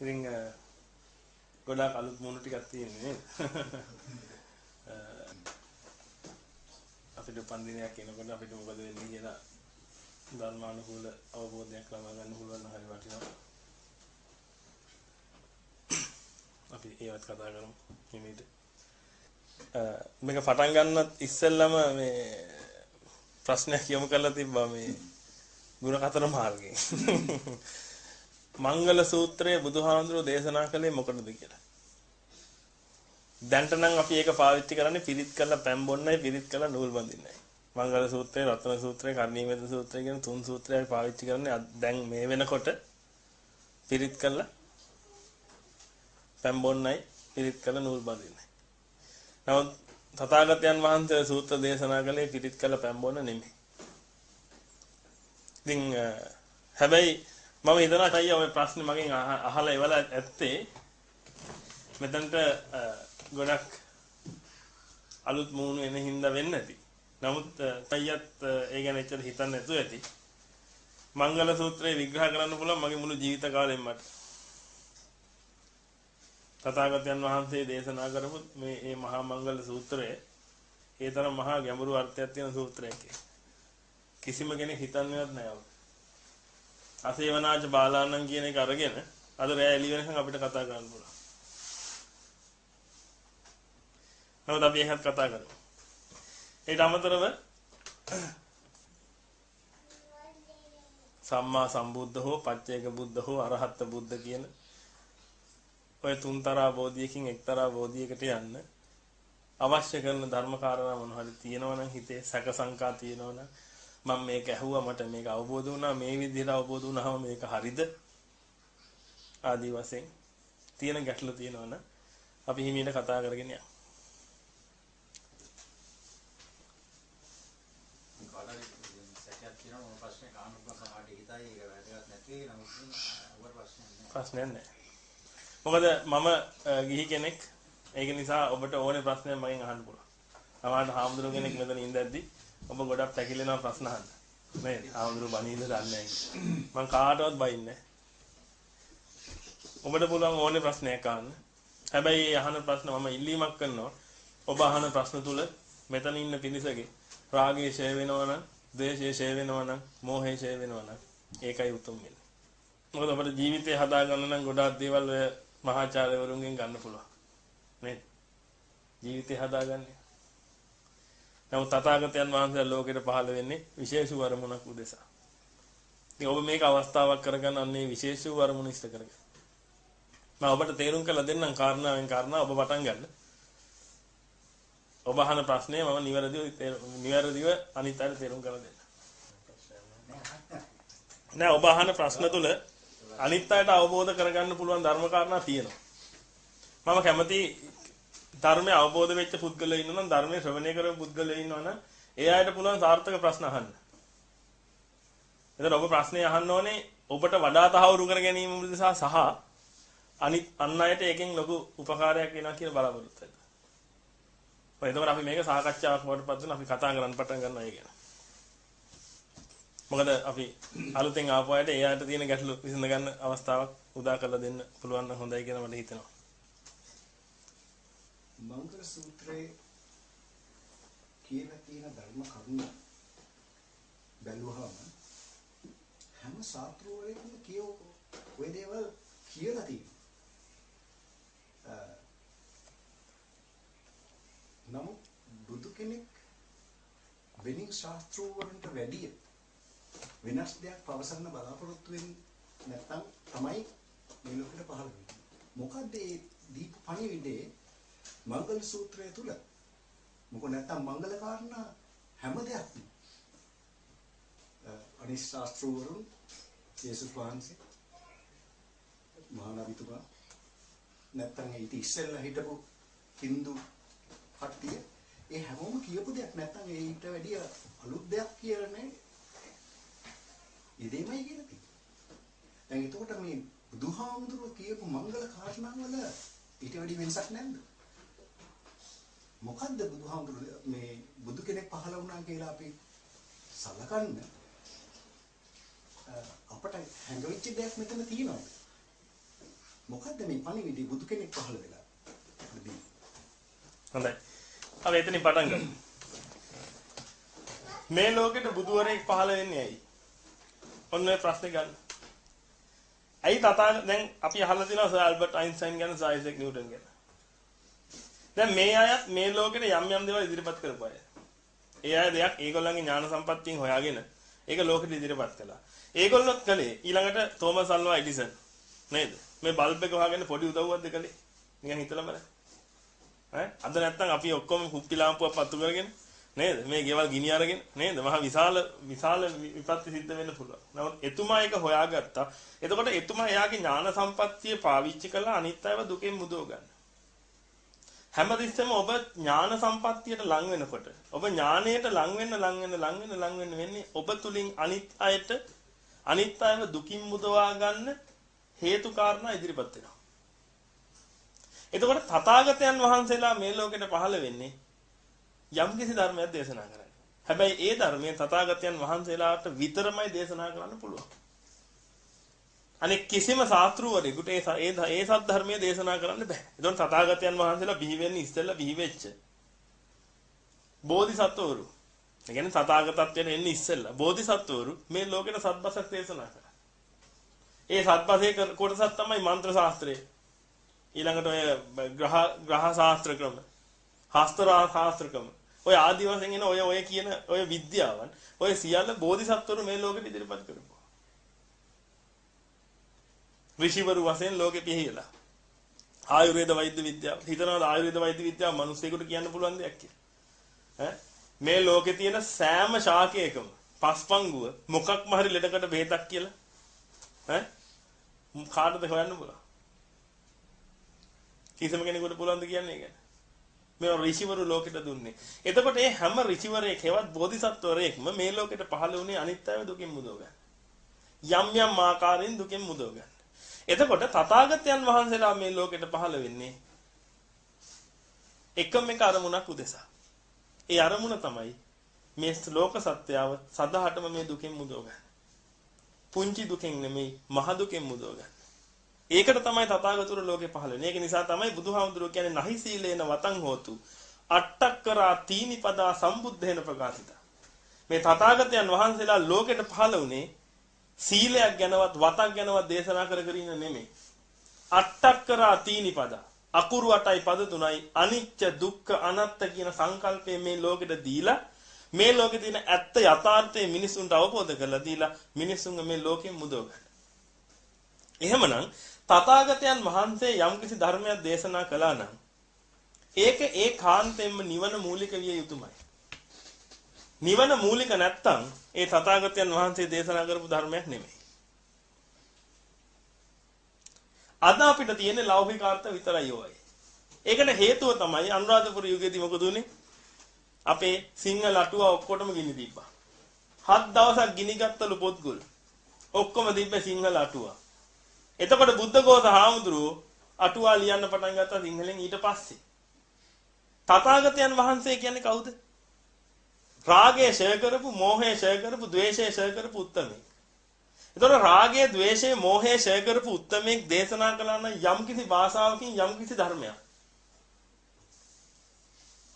ඉතින් ගොඩාක් අලුත් මුණු ටිකක් තියෙන්නේ අපිට පන්දිනයක් එනකොට අපිට මොකද වෙන්නේ කියලා ධර්මානුකූල අවබෝධයක් ලබා ගන්න පුළුවන් නම් හරි වටිනවා. අපි ඒවත් කතා කරමු හිමීට. මේක පටන් ගන්නත් ඉස්සෙල්ලම මේ ප්‍රශ්නයක් යොමු කරලා තිබ්බා මේ ගුණ කතර මාර්ගයෙන්. මංගල සූත්‍රයේ බුදුහාමුදුරෝ දේශනා කළේ මොකටද කියලා. දැන්ට නම් අපි ඒක පාවිච්චි කරන්නේ පිරිත් කරලා පැම් බොන්නයි පිරිත් කරලා නූල් බඳින්නයි. මංගල සූත්‍රය, රත්න සූත්‍රය, කර්ණීයමෙත සූත්‍රය කියන තුන් සූත්‍රය අපි පාවිච්චි කරන්නේ දැන් මේ වෙනකොට පිරිත් කරලා පැම් බොන්නයි පිරිත් කරලා නූල් බඳින්නයි. නමුත් තථාගතයන් වහන්සේ සූත්‍ර දේශනා කළේ පිරිත් කරලා පැම් බොන්න නෙමෙයි. ඉතින් හැබැයි මම හිතනවා අයියා ඔය ප්‍රශ්නේ මගෙන් අහලා ඉවලා ඇත්තේ මෙතනට ගොඩක් අලුත් මූණු එන හින්දා වෙන්නේ නැති. නමුත් තයියත් ඒ ගැන එච්චර හිතන්නේ නැතුව ඇති. මංගල සූත්‍රය විග්‍රහ කරන්න පුළුවන් මගේ මුළු ජීවිත කාලෙම මට. තථාගතයන් වහන්සේ දේශනා කරපු මේ මේ මහා මංගල සූත්‍රය ඒ තරම් මහා ගැඹුරු අර්ථයක් තියෙන සූත්‍රයක්. කිසිම කෙනෙක් හිතන්නේවත් නැහැ. අසේවනාච බාලාණන් කියන එක අරගෙන අද රෑ එළි වෙනකන් අපිට කතා කරන්න පුළුවන්. නමුත් අපි එහෙත් කතා කරමු. ඊට අමතරව සම්මා සම්බුද්ධ හෝ පච්චේක බුද්ධ හෝ අරහත් බුද්ධ කියන ඔය තුන්තරා බෝධියකින් එක්තරා බෝධියකට යන්න අවශ්‍ය කරන ධර්ම කාරණා මොන හරි තියෙනවා නම් හිතේ සැක සංකා තියෙනවා නම් මම මේක ඇහුවා මට මේක අවබෝධ වුණා මේ විදිහට අවබෝධ වුණාම මේක හරිද ආදි වශයෙන් තියෙන ගැටලු තියෙනවා නම් අපි හිමීට කතා කරගෙන යමු ප්‍රශ්නයක් නැහැ. මොකද මම ගිහි කෙනෙක් ඒක නිසා ඔබට ඕනේ ප්‍රශ්නයක් මගෙන් අහන්න පුළුවන්. අමාරුට හාමුදුරුවෝ කෙනෙක් මෙතන ඉඳද්දි ඔබ ගොඩක් පැකිලෙනවා ප්‍රශ්න අහන්න. නේද? හාමුදුරුවෝ බණීද දන්නේ නැහැ. මම කාටවත් බයින්නේ ඔබට පුළුවන් ඕනේ ප්‍රශ්නයක් අහන්න. හැබැයි මේ අහන ප්‍රශ්න මම ඉල්ලීමක් කරනවා. ඔබ අහන ප්‍රශ්න තුල මෙතන ඉන්න පිරිසගේ රාගය ෂේ වෙනවා නම්, ද්වේෂය ෂේ වෙනවා නම්, මෝහය ෂේ වෙනවා නම් ඒකයි උතුම් වෙන්නේ. මොකද අපේ ජීවිතේ හදාගන්න නම් ගොඩාක් දේවල් ඔය මහාචාර්යවරුන්ගෙන් ගන්න පුළුවන්. නේද? ජීවිතේ හදාගන්නේ. නමුත් තථාගතයන් වහන්සේ ලෝකෙට පහළ වෙන්නේ විශේෂ වරමුණක් උදෙසා. ඉතින් ඔබ මේක අවස්ථාවක් කරගන්න අන්නේ විශේෂ වරමුණ ඉෂ්ට කරගන්න. මම ඔබට තේරුම් කරලා දෙන්නම් කාරණාවෙන් කාරණා ඔබ පටන් ගන්න. ඔබ අහන ප්‍රශ්නේ මම නිවැරදිව නිවැරදිව අනිත් අයට තේරුම් කරලා දෙන්න. නෑ ඔබ අහන ප්‍රශ්න තුල අනිත් අයට අවබෝධ කරගන්න පුළුවන් ධර්ම කාරණා තියෙනවා. මම කැමති ධර්මය අවබෝධ වෙච්ච පුද්ගලයෝ ඉන්නවා නම් ධර්මයේ ශ්‍රවණය කරපු පුද්ගලයෝ ඉන්නවා නම් ඒ අයට පුළුවන් සාර්ථක ප්‍රශ්න අහන්න. එතන ඔබ ප්‍රශ්නේ අහන්න ඕනේ ඔබට වඩා තහවුරු කර ගැනීම උදෙසා සහ අනිත් අන් අයට ඒකෙන් ලොකු උපකාරයක් වෙනවා කියලා බලාපොරොත්තු වෙනවා. ඔය එතකොට අපි මේක සාකච්ඡාවක් වඩපත් වෙන අපි කතා කරන්න පටන් ගන්නවා ඒ ගැන. මොකද අපි අලුතෙන් ආපු අයට ඒ අයට තියෙන ගැටලු විසඳ ගන්න අවස්ථාවක් උදා කරලා දෙන්න පුළුවන් නම් හොඳයි කියලා මට හිතෙනවා. මංගල සූත්‍රයේ කියලා තියෙන ධර්ම කරුණ බැලුවහම හැම ශාස්ත්‍රෝවේකම කියව ඔය දේවල් කියලා තියෙනවා. නමුත් බුදු කෙනෙක් වෙනින් ශාස්ත්‍රෝවරන්ට වැඩිය වෙනස් දෙයක් පවසන්න බලාපොරොත්තු වෙන්නේ නැත්නම් තමයි මේ ලෝකෙට පහළ වෙන්නේ. මොකද මේ දීප පණිවිඩේ මංගල සූත්‍රය තුල මොකද නැත්නම් මංගල කාරණා හැම දෙයක්ම අනිත් ශාස්ත්‍රවරුන් යේසුස් වහන්සේ මහානබිතුමා නැත්නම් ඊට ඉස්සෙල්ලා හිටපු Hindu කට්ටිය ඒ හැමෝම කියපු දෙයක් නැත්නම් ඊට වැඩිය අලුත් දෙයක් කියන්නේ ඉදීමයි කියලා තියෙනවා. දැන් එතකොට මේ බුදුහාමුදුරුවෝ කියපු මංගල කාරණාවල ඊට වැඩි වෙනසක් නැද්ද? මොකද්ද බුදුහාමුදුරුවෝ මේ බුදු කෙනෙක් පහළ වුණා කියලා අපි සලකන්න අපට හැඟවිච්ච දෙයක් මෙතන තියෙනවා. මොකද්ද මේ පණිවිඩය බුදු කෙනෙක් පහළ වෙලා දී හොඳයි. අපි එතනින් පටන් ගමු. මේ ලෝකෙට බුදුවරයෙක් පහළ වෙන්නේ ඇයි? ඔන්න ඔය ප්‍රශ්නේ ගන්න. ඇයි තථා දැන් අපි අහලා තියෙනවා සර් ඇල්බර්ට් අයින්ස්ටයින් ගැන සර් අයිසැක් නිව්ටන් ගැන. දැන් මේ අයත් මේ ලෝකෙට යම් යම් දේවල් ඉදිරිපත් කරපු අය. ඒ අය දෙයක් ඒගොල්ලන්ගේ ඥාන සම්පත්තියෙන් හොයාගෙන ඒක ලෝකෙට ඉදිරිපත් කළා. ඒගොල්ලොත් කළේ ඊළඟට තෝමස් අල්වා එඩිසන් නේද? මේ බල්බ් එක හොයාගෙන පොඩි උදව්වක්ද කළේ? නිකන් හිතලා බලන්න. ඈ අද නැත්තම් අපි ඔක්කොම කුප්පි ලාම්පුවක් පත්තු කරගෙන නේද? මේ ගෙවල් ගිනි අරගෙන නේද? මහා විශාල විශාල විපත්ති සිද්ධ වෙන්න පුළුවන්. නමුත් එතුමා ඒක හොයාගත්තා. එතකොට එතුමා එයාගේ ඥාන සම්පත්තිය පාවිච්චි කළා අනිත් අයව දුකෙන් මුදව ගන්න. හැමතිස්සෙම ඔබ ඥාන සම්පත්තියට ලං වෙනකොට ඔබ ඥානයට ලං වෙන්න ලං වෙන්න ලං වෙන්න ලං වෙන්න වෙන්නේ ඔබ තුලින් අනිත් අයට අනිත් අයව දුකින් මුදවා ගන්න හේතු කාරණා ඉදිරිපත් වෙනවා. එතකොට තථාගතයන් වහන්සේලා මේ ලෝකෙට පහළ වෙන්නේ යම්කිසි ධර්මයක් දේශනා කරන්නේ. හැබැයි ඒ ධර්මය තථාගතයන් වහන්සේලාට විතරමයි දේශනා කරන්න පුළුවන්. අනෙක් කිසිම ශාස්ත්‍රූවරයෙකුට ඒ ඒ ඒ සත්‍ය ධර්මයේ දේශනා කරන්න බෑ. එතකොට තථාගතයන් වහන්සේලා බිහි වෙන්නේ ඉස්සෙල්ලා බිහි වෙච්ච බෝධිසත්වවරු. ඒ කියන්නේ තථාගතත්වයෙන් එන්නේ ඉස්සෙල්ලා බෝධිසත්වවරු මේ ලෝකෙට සත්බසක් දේශනා කරා. ඒ සත්බසේ කොටසක් තමයි මන්ත්‍ර ශාස්ත්‍රය. ඊළඟට ඔය ග්‍රහ ග්‍රහ ශාස්ත්‍ර ක්‍රම, හස්තරා ශාස්ත්‍ර ක්‍රම. ඔය ආදි වශයෙන් එන ඔය ඔය කියන ඔය විද්‍යාවන් ඔය සියල්ල බෝධිසත්වරු මේ ලෝකෙට ඉදිරිපත් කරපුවා. ඍෂිවරු වශයෙන් ලෝකෙ පිහිලා. ආයුර්වේද වෛද්‍ය විද්‍යාව. හිතනවාද ආයුර්වේද වෛද්‍ය විද්‍යාව මිනිස්සුෙකුට කියන්න පුළුවන් දෙයක් කියලා. මේ ලෝකේ තියෙන සෑම ශාකයකම පස්පංගුව මොකක්ම හරි ලෙඩකට බෙහෙතක් කියලා ඈ කාටද හොයන්න පුළුවන්? කිසිම කෙනෙකුට පුළුවන්ද කියන්නේ ඒක? මේ ඍෂිවරු ලෝකෙට දුන්නේ. එතකොට මේ හැම ඍෂිවරයෙක් හෙවත් බෝධිසත්වරයෙක්ම මේ ලෝකෙට පහළ වුණේ අනිත් අයව දුකින් මුදව ගන්න. යම් යම් ආකාරයෙන් දුකින් මුදව ගන්න. එතකොට තථාගතයන් වහන්සේලා මේ ලෝකෙට පහළ වෙන්නේ එකම එක අරමුණක් උදෙසා. ඒ අරමුණ තමයි මේ ලෝක සත්‍යාව සදාහටම මේ දුකින් මුදව ගන්න. පුංචි දුකෙන් නෙමෙයි මහ දුකෙන් මුදව ගන්න. ඒකට තමයි තථාගතතුරු ලෝකේ පහළ වෙන්නේ. ඒක නිසා තමයි බුදුහාමුදුරුවෝ කියන්නේ නහි සීලේන වතං හෝතු අට්ටක්කරා තීනිපදා සම්බුද්ධේන ප්‍රකාශිත. මේ තථාගතයන් වහන්සේලා ලෝකෙට පහළ වුණේ සීලයක් ගැනවත් වතක් ගැනවත් දේශනා කර කර ඉන්න නෙමෙයි. අට්ටක්කරා තීනිපදා අකුරු අටයි පද තුනයි අනිච්ච දුක්ඛ අනාත්ත කියන සංකල්පය මේ ලෝකෙට දීලා මේ ලෝකේ තියෙන ඇත්ත යථාර්ථය මිනිසුන්ට අවබෝධ කරලා දීලා මිනිසුන්ව මේ ලෝකෙන් මුදව ගන්න. එහෙමනම් තථාගතයන් වහන්සේ යම්කිසි ධර්මයක් දේශනා කළා නම් ඒක ඒ කාන්තෙන්ම නිවන මූලික විය යුතුමයි. නිවන මූලික නැත්තම් ඒ තථාගතයන් වහන්සේ දේශනා කරපු ධර්මයක් නෙමෙයි. අද අපිට තියෙන ලෞකික අර්ථ විතරයි ඔයයි. ඒකට හේතුව තමයි අනුරාධපුර යුගයේදී මොකද උනේ? අපේ සිංහල අටුවා ඔක්කොටම ගිනි දීපා. හත් දවසක් ගිනි ගත්තලු පොත්ගුල්. ඔක්කොම දීපේ සිංහල අටුවා. එතකොට බුද්ධඝෝස හාමුදුරුවෝ අටුවා ලියන්න පටන් ගත්තා සිංහලෙන් ඊට පස්සේ. තථාගතයන් වහන්සේ කියන්නේ කවුද? රාගය ෂය කරපු, මෝහය ෂය කරපු, ద్వේෂය ෂය කරපු උත්තමෙක්. එතකොට රාගය, ద్వේෂය, මෝහය ෂය කරපු උත්තමෙක් දේශනා කළා නම් යම්කිසි භාෂාවකින් යම්කිසි ධර්මයක්.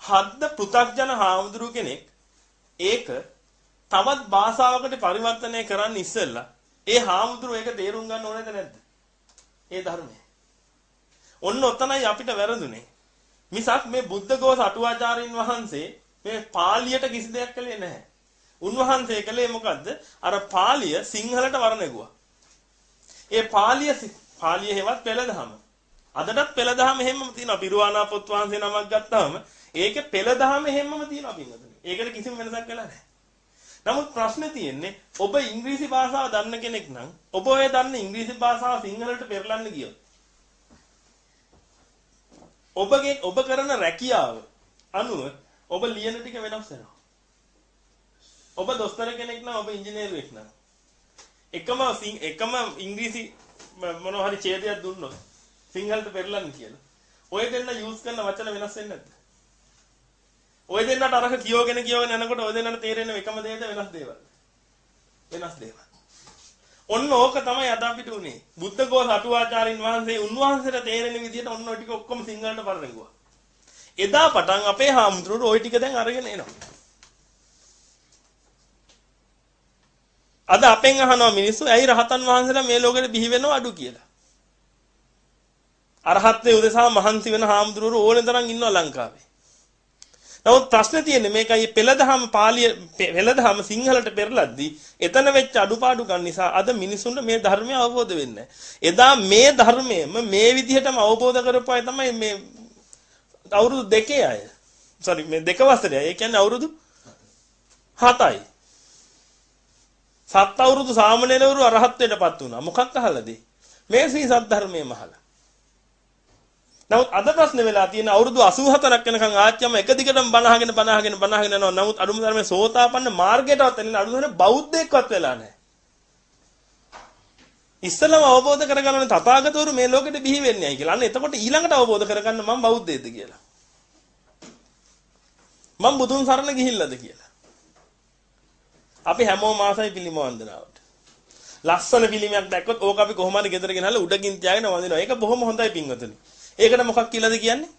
හද්ද පෘ탁ජන හාමුදුරු කෙනෙක් ඒක තවත් භාෂාවකට පරිවර්තනය කරන්න ඉස්සෙල්ලා ඒ හාමුදුරුව ඒක තේරුම් ගන්න ඕනේද නැද්ද? ඒ ධර්මය. ඔන්න ඔතනයි අපිට වැරදුනේ. මිසක් මේ බුද්ධඝෝස අටුවාචාරින් වහන්සේ මේ පාලියට කිසි දෙයක් කළේ නැහැ. උන්වහන්සේ කළේ මොකද්ද? අර පාලිය සිංහලට වර්ණගුවා. ඒ පාලිය පාලිය හේවත් පෙළදහම. අදටත් පෙළදහම හැමම තියෙනවා. පිරුවානා පොත් වහන්සේ නමක් ගත්තාම ඒකේ පෙළදහම හැමම තියෙනවා පින්වතුනි. ඒකට කිසිම වෙනසක් වෙලා නැහැ. නමුත් ප්‍රශ්නේ තියෙන්නේ ඔබ ඉංග්‍රීසි භාෂාව දන්න කෙනෙක් නම් ඔබ ඔය දන්න ඉංග්‍රීසි භාෂාව සිංහලට පෙරලන්න ගියොත් ඔබගේ ඔබ කරන රැකියාව අනුව ඔබ ලියන ටික වෙනස් වෙනවා. ඔබ දොස්තර කෙනෙක් නම් ඔබ ඉංජිනේරුවෙක් නම් එකම එකම ඉංග්‍රීසි මොනවා හරි ඡේදයක් දුන්නොත් සිංහලට පෙරලන්න කියලා. ඔය දෙන්න යූස් කරන වචන වෙනස් වෙන්නේ නැද්ද? ඔය දෙන්නට අරක කියෝගෙන කියෝගෙන යනකොට ඔය දෙන්නට තේරෙන එකම දේද වෙනස් දේවල්. වෙනස් දේවල්. ඔන්න ඕක තමයි අද අපිට උනේ. බුද්ධඝෝස අටුවාචාරින් වහන්සේ උන්වහන්සේට තේරෙන විදිහට ඔන්න ඔය ටික ඔක්කොම සිංහලට පරදෙන්ගුවා. එදා පටන් අපේ හාමුදුරුවෝ ওই ටික දැන් අරගෙන එනවා. අද අපෙන් අහනවා මිනිස්සු ඇයි රහතන් වහන්සේලා මේ ලෝකෙට බිහි වෙනව අඩු කියලා. අරහත්ත්වයේ උදෙසා මහන්සි වෙන හාමුදුරුවෝ ඕනේ තරම් ඉන්නවා ලංකාවේ. නමුත් ප්‍රශ්නේ තියෙන්නේ මේකයි පෙළදහම පාලිය පෙළදහම සිංහලට පෙරලද්දී එතන වෙච්ච අඩුපාඩු ගන්න නිසා අද මිනිසුන්ට මේ ධර්මය අවබෝධ වෙන්නේ එදා මේ ධර්මයම මේ විදිහටම අවබෝධ කරපු අය තමයි මේ අවුරුදු දෙකේ අය. sorry මේ දෙක වසරේ. ඒ කියන්නේ අවුරුදු 7යි. සත් අවුරුදු සාමණේරවරු අරහත්ත්වයටපත් වුණා. මොකක් අහලාද? මේ ශ්‍රී සද්ධර්මයේ මහලා. නමුත් අද ප්‍රශ්නේ වෙලා තියෙන අවුරුදු 84ක් වෙනකන් ආච්චියම එක දිගටම බණ අහගෙන බණ අහගෙන බණ අහගෙන යනවා. නමුත් අඩුම තරමේ සෝතාපන්න මාර්ගයටවත් එන්නේ අඩුම තරමේ බෞද්ධයෙක්වත් වෙලා නැහැ. ඉස්සලම අවබෝධ කරගන්න තථාගතවරු මේ ලෝකෙට බිහි වෙන්නේ නැහැ කියලා. අන්න එතකොට ඊළඟට අවබෝධ කරගන්න මම බෞද්ධයෙක්ද කියලා. මම බුදුන් සරණ ගිහිල්ලාද කියලා. අපි හැමෝම ආසයි පිළිම වන්දනාවට. ලස්සන පිළිමයක් දැක්කොත් ඕක අපි කොහොම හරි ගෙදර ගෙනහලා උඩකින් තියාගෙන වඳිනවා. ඒක බොහොම හොඳයි පින්වතුනි. ඒකට මොකක් කියලාද කියන්නේ?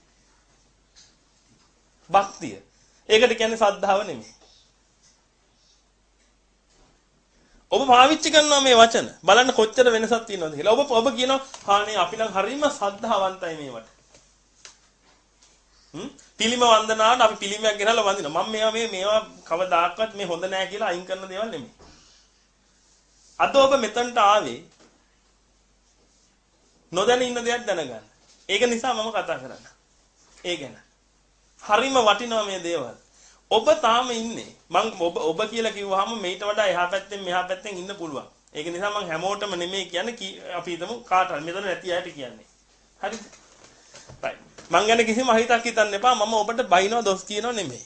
භක්තිය. ඒකට කියන්නේ සද්ධාව නෙමෙයි. ඔබ පාවිච්චි කරනවා මේ වචන. බලන්න කොච්චර වෙනසක් තියෙනවද කියලා. ඔබ ඔබ කියනවා "හානේ අපි නම් හරිම සද්ධාවන්තයි මේවට." හ්ම්? පිළිම වන්දනාවට අපි පිළිමයක් ගෙනල්ලා වඳිනවා. මම මේවා මේ මේවා කවදාකවත් මේ හොඳ නෑ කියලා අයින් කරන දේවල් නෙමෙයි. අද ඔබ මෙතනට ආවේ නොදැන ඉන්න දෙයක් දැනගන්න. ඒක නිසා මම කතා කරන්න. ඒ ගැන. හරිම වටිනවා මේ දේවල්. ඔබ තාම ඉන්නේ. මං ඔබ ඔබ කියලා කිව්වහම මේට වඩා එහා පැත්තෙන් මෙහා පැත්තෙන් ඉන්න පුළුවන්. ඒක නිසා මං හැමෝටම නෙමෙයි කියන්නේ අපි හිතමු කාට හරි මෙතන නැති අයට කියන්නේ. හරිද? right. මං ගැන කිසිම අහිතක් හිතන්න එපා. මම ඔබට බයිනවා දොස් කියනවා නෙමෙයි.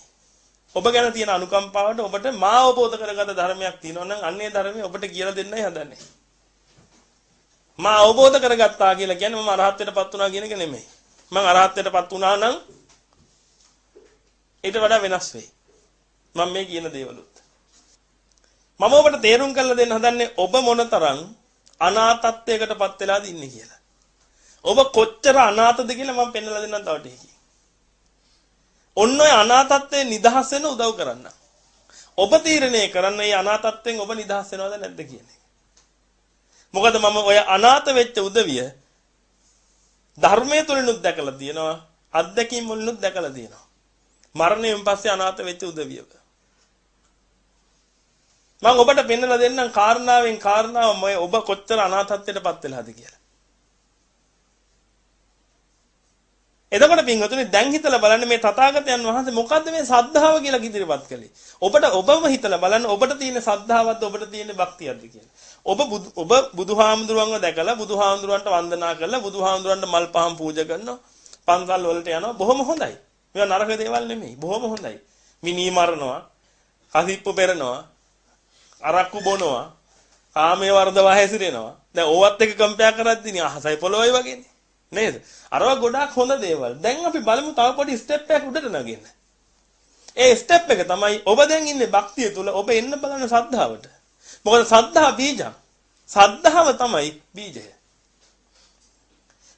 ඔබ ගැන තියෙන අනුකම්පාවට ඔබට මා අවබෝධ කරගත ධර්මයක් තියෙනවා නම් අන්නේ ධර්මය ඔබට කියලා දෙන්නයි හදන්නේ. මා අවබෝධ කරගත්තා කියලා කියන්නේ මම අරහත්ත්වයටපත් වුණා කියන එක නෙමෙයි. මම අරහත්ත්වයටපත් වුණා නම් ඊට වඩා වෙනස් වෙයි. මම මේ කියන දේවලුත්. මම ඔබට තේරුම් කරලා දෙන්න හදන්නේ ඔබ මොනතරම් අනාථත්වයකටපත් වෙලාද ඉන්නේ කියලා. ඔබ කොච්චර අනාථද කියලා මම පෙන්වලා දෙන්නම් තව ටිකකින්. ඔන්න ඔය අනාථත්වයේ නිදහස් වෙන උදව් කරන්න. ඔබ තීරණය කරන්න මේ අනාථත්වයෙන් ඔබ නිදහස් වෙනවද නැද්ද කියන එක. මොකද මම ඔය අනාථ වෙච්ච උදවිය ධර්මයේ තුලිනුත් දැකලා තියෙනවා අත්දැකීම් වලිනුත් දැකලා තියෙනවා. මරණයෙන් පස්සේ අනාථ වෙච්ච උදවියව. මම ඔබට පෙන්වලා දෙන්නම් කාරණාවෙන් කාරණාව ඔබ කොච්චර අනාථත්වයටපත් වෙලාද කියලා. එතකොට පින්වතුනි දැන් හිතලා බලන්න මේ තථාගතයන් වහන්සේ මොකද්ද මේ සද්ධාව කියලා ඉදිරිපත් කළේ. ඔබට ඔබම හිතලා බලන්න ඔබට තියෙන සද්ධාවක්ද ඔබට තියෙන භක්තියක්ද කියලා. ඔබ ඔබ බුදුහාමුදුරුවන්ව දැකලා බුදුහාමුදුරුවන්ට වන්දනා කරලා බුදුහාමුදුරුවන්ට මල් පහන් පූජා කරනවා. පන්සල් වලට යනවා බොහොම හොඳයි. මේවා නරක දේවල් නෙමෙයි. බොහොම හොඳයි. මිනී මරනවා, කසිප්පු පෙරනවා, අරක්කු බොනවා, කාමයේ වර්ධව හැසිරෙනවා. දැන් ඕවත් එක කම්පයා කරද්දී නේ අහසයි පොළොවයි වගේනේ. නේද? අරවා ගොඩාක් හොඳ දේවල්. දැන් අපි බලමු තව පොඩි ස්ටෙප් එකක් උඩට නගින්න. ඒ ස්ටෙප් එක තමයි ඔබ දැන් ඉන්නේ භක්තිය තුල ඔබ එන්න බලන සද්ධාවට. මොකද සද්ධා බීජක්. සද්ධාව තමයි බීජය.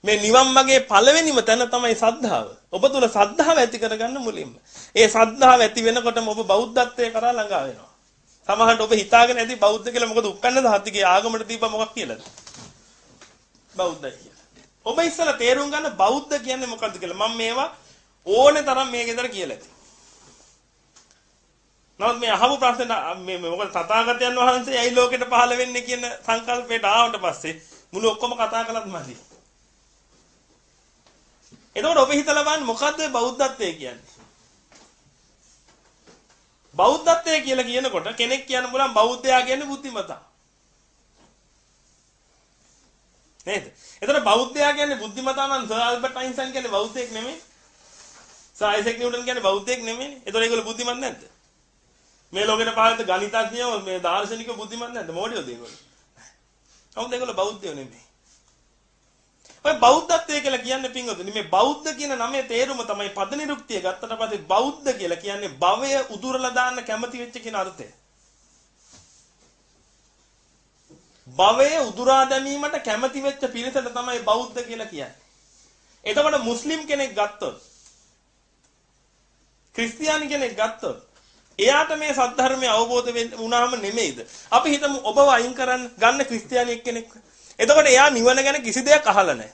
මේ නිවන් මාගේ පළවෙනිම තැන තමයි සද්ධාව. ඔබ තුල සද්ධාව ඇති කරගන්න මුලින්ම. ඒ සද්ධාව ඇති වෙනකොටම ඔබ බෞද්ධත්වයට කරා ළඟා වෙනවා. සමහරවිට ඔබ හිතාගෙන ඇති බෞද්ධ කියලා මොකද උප්පන්න දහතිගේ ආගමට දීපා මොකක් කියලාද? බෞද්ධයි කියලා. ඔබ ඉස්සලා තේරුම් ගන්න බෞද්ධ කියන්නේ මොකද්ද කියලා. මම මේවා ඕනේ තරම් මේ ගෙදර කියලා ඇති. නමුත් මේ අහපු ප්‍රශ්න මේ මොකද තථාගතයන් වහන්සේ ඇයි ලෝකෙට පහළ වෙන්නේ කියන සංකල්පයට ආවට පස්සේ මුළු ඔක්කොම කතා කළත් මදි. එතකොට ඔබ හිතලා බලන්න මොකද්ද බෞද්ධත්වය කියන්නේ? බෞද්ධත්වය කියලා කියනකොට කෙනෙක් කියන්න බුලන් බෞද්ධයා කියන්නේ බුද්ධිමතා. නේද? එතකොට බෞද්ධයා කියන්නේ බුද්ධිමතා නම් සර් ඇල්බර්ට් අයින්ස්ටයින් කියන්නේ බෞද්ධයෙක් නෙමෙයි. සර් අයිසෙක් නිව්ටන් කියන්නේ බෞද්ධයෙක් නෙමෙයිනේ. එතකොට ඒගොල්ලෝ බුද්ධිමත් නැද්ද? මේ ලෝකෙට පහළට ගණිතඥයෝ මේ දාර්ශනික බුද්ධිමත් නැද්ද? මොඩියෝද ඒගොල්ලෝ? කවුද ඒගොල්ලෝ බෞද්ධයෝ නෙමෙයි. ඔය බෞද්ධත්වය කියලා කියන්නේ පින්වතුනි මේ බෞද්ධ කියන නමේ තේරුම තමයි පද නිරුක්තිය ගත්තට පස්සේ බෞද්ධ කියලා කියන්නේ භවය උදුරලා දාන්න කැමති වෙච්ච කියන අර්ථය. භවයේ උදුරා දැමීමට කැමති වෙච්ච පිරිසට තමයි බෞද්ධ කියලා කියන්නේ. එතකොට මුස්ලිම් කෙනෙක් ගත්තොත් ක්‍රිස්තියානි කෙනෙක් ගත්තොත් එයාට මේ සත්‍ය අවබෝධ වුණාම නෙමෙයිද? අපි හිතමු ඔබව අයින් කරන්න ගන්න ක්‍රිස්තියානි එක්කෙනෙක්. එතකොට එයා නිවන ගැන කිසි දෙයක් අහලා නැහැ.